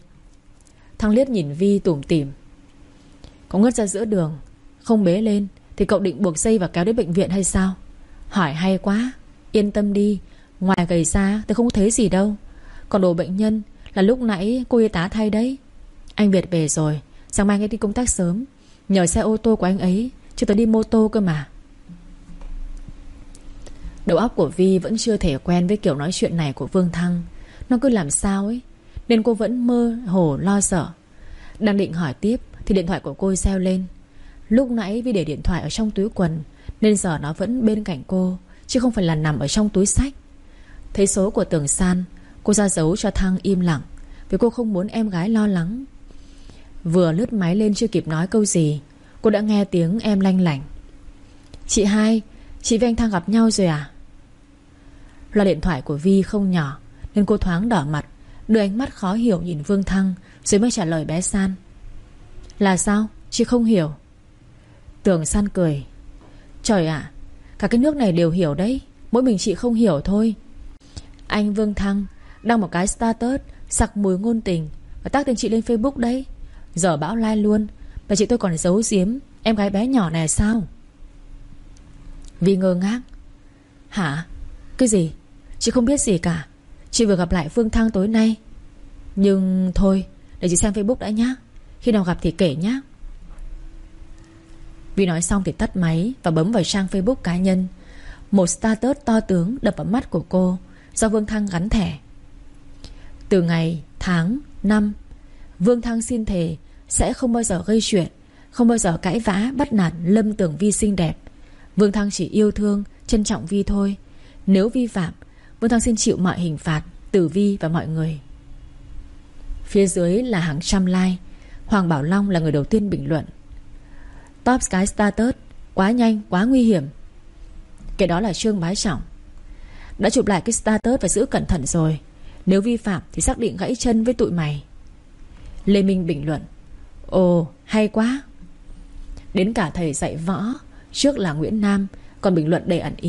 Thăng liếc nhìn Vi tủm tỉm Có ngất ra giữa đường, Không bế lên Thì cậu định buộc dây và kéo đến bệnh viện hay sao? Hỏi hay quá, Yên tâm đi, Ngoài gầy xa tôi không thấy gì đâu Còn đồ bệnh nhân là lúc nãy cô y tá thay đấy Anh Việt về rồi, Sáng mai anh ấy đi công tác sớm Nhờ xe ô tô của anh ấy, Chứ tôi đi mô tô cơ mà. Đầu óc của Vi vẫn chưa thể quen với kiểu nói chuyện này của Vương Thăng. Nó cứ làm sao ấy, Nên cô vẫn mơ hồ lo sợ. Đang định hỏi tiếp, Thì điện thoại của cô reo lên. Lúc nãy Vi để điện thoại ở trong túi quần, Nên giờ nó vẫn bên cạnh cô, Chứ không phải là nằm ở trong túi sách. Thấy số của tường san, Cô ra dấu cho Thăng im lặng, Vì cô không muốn em gái lo lắng. Vừa lướt máy lên chưa kịp nói câu gì. Cô đã nghe tiếng em lanh lảnh. Chị hai, Chị với anh Thăng gặp nhau rồi à? Loa điện thoại của Vi không nhỏ, Nên cô thoáng đỏ mặt, Đưa ánh mắt khó hiểu nhìn Vương Thăng, Rồi mới trả lời bé San. Là sao? Chị không hiểu. Tường San cười. Trời ạ, Cả cái nước này đều hiểu đấy, Mỗi mình chị không hiểu thôi. Anh Vương Thăng Đăng một cái status Sặc mùi ngôn tình, Và tác tên chị lên Facebook đấy. Giờ bão lai luôn. Và chị tôi còn giấu giếm Em gái bé nhỏ này sao? Vì ngơ ngác. Hả? Cái gì? Chị không biết gì cả. Chị vừa gặp lại Phương Thăng tối nay. Nhưng thôi Để chị xem Facebook đã nhá. Khi nào gặp thì kể nhá. Vi nói xong thì tắt máy Và bấm vào trang Facebook cá nhân. Một status to tướng đập vào mắt của cô Do Vương Thăng gắn thẻ. Từ ngày, tháng, năm Vương Thăng xin thề sẽ không bao giờ gây chuyện Không bao giờ cãi vã, bắt nạt, lâm tưởng Vi xinh đẹp. Vương Thăng chỉ yêu thương Trân trọng Vi thôi. Nếu vi phạm Vương Thăng xin chịu mọi hình phạt Từ Vi và mọi người. Phía dưới là hàng trăm like Hoàng Bảo Long là người đầu tiên bình luận. Top Sky Status Quá nhanh, quá nguy hiểm. Cái đó là Trương Bái Trọng. Đã chụp lại cái status và giữ cẩn thận rồi. Nếu vi phạm thì xác định gãy chân với tụi mày. Lê Minh bình luận. Ồ, hay quá. Đến cả thầy dạy võ, Trước là Nguyễn Nam, Còn bình luận đầy ẩn ý.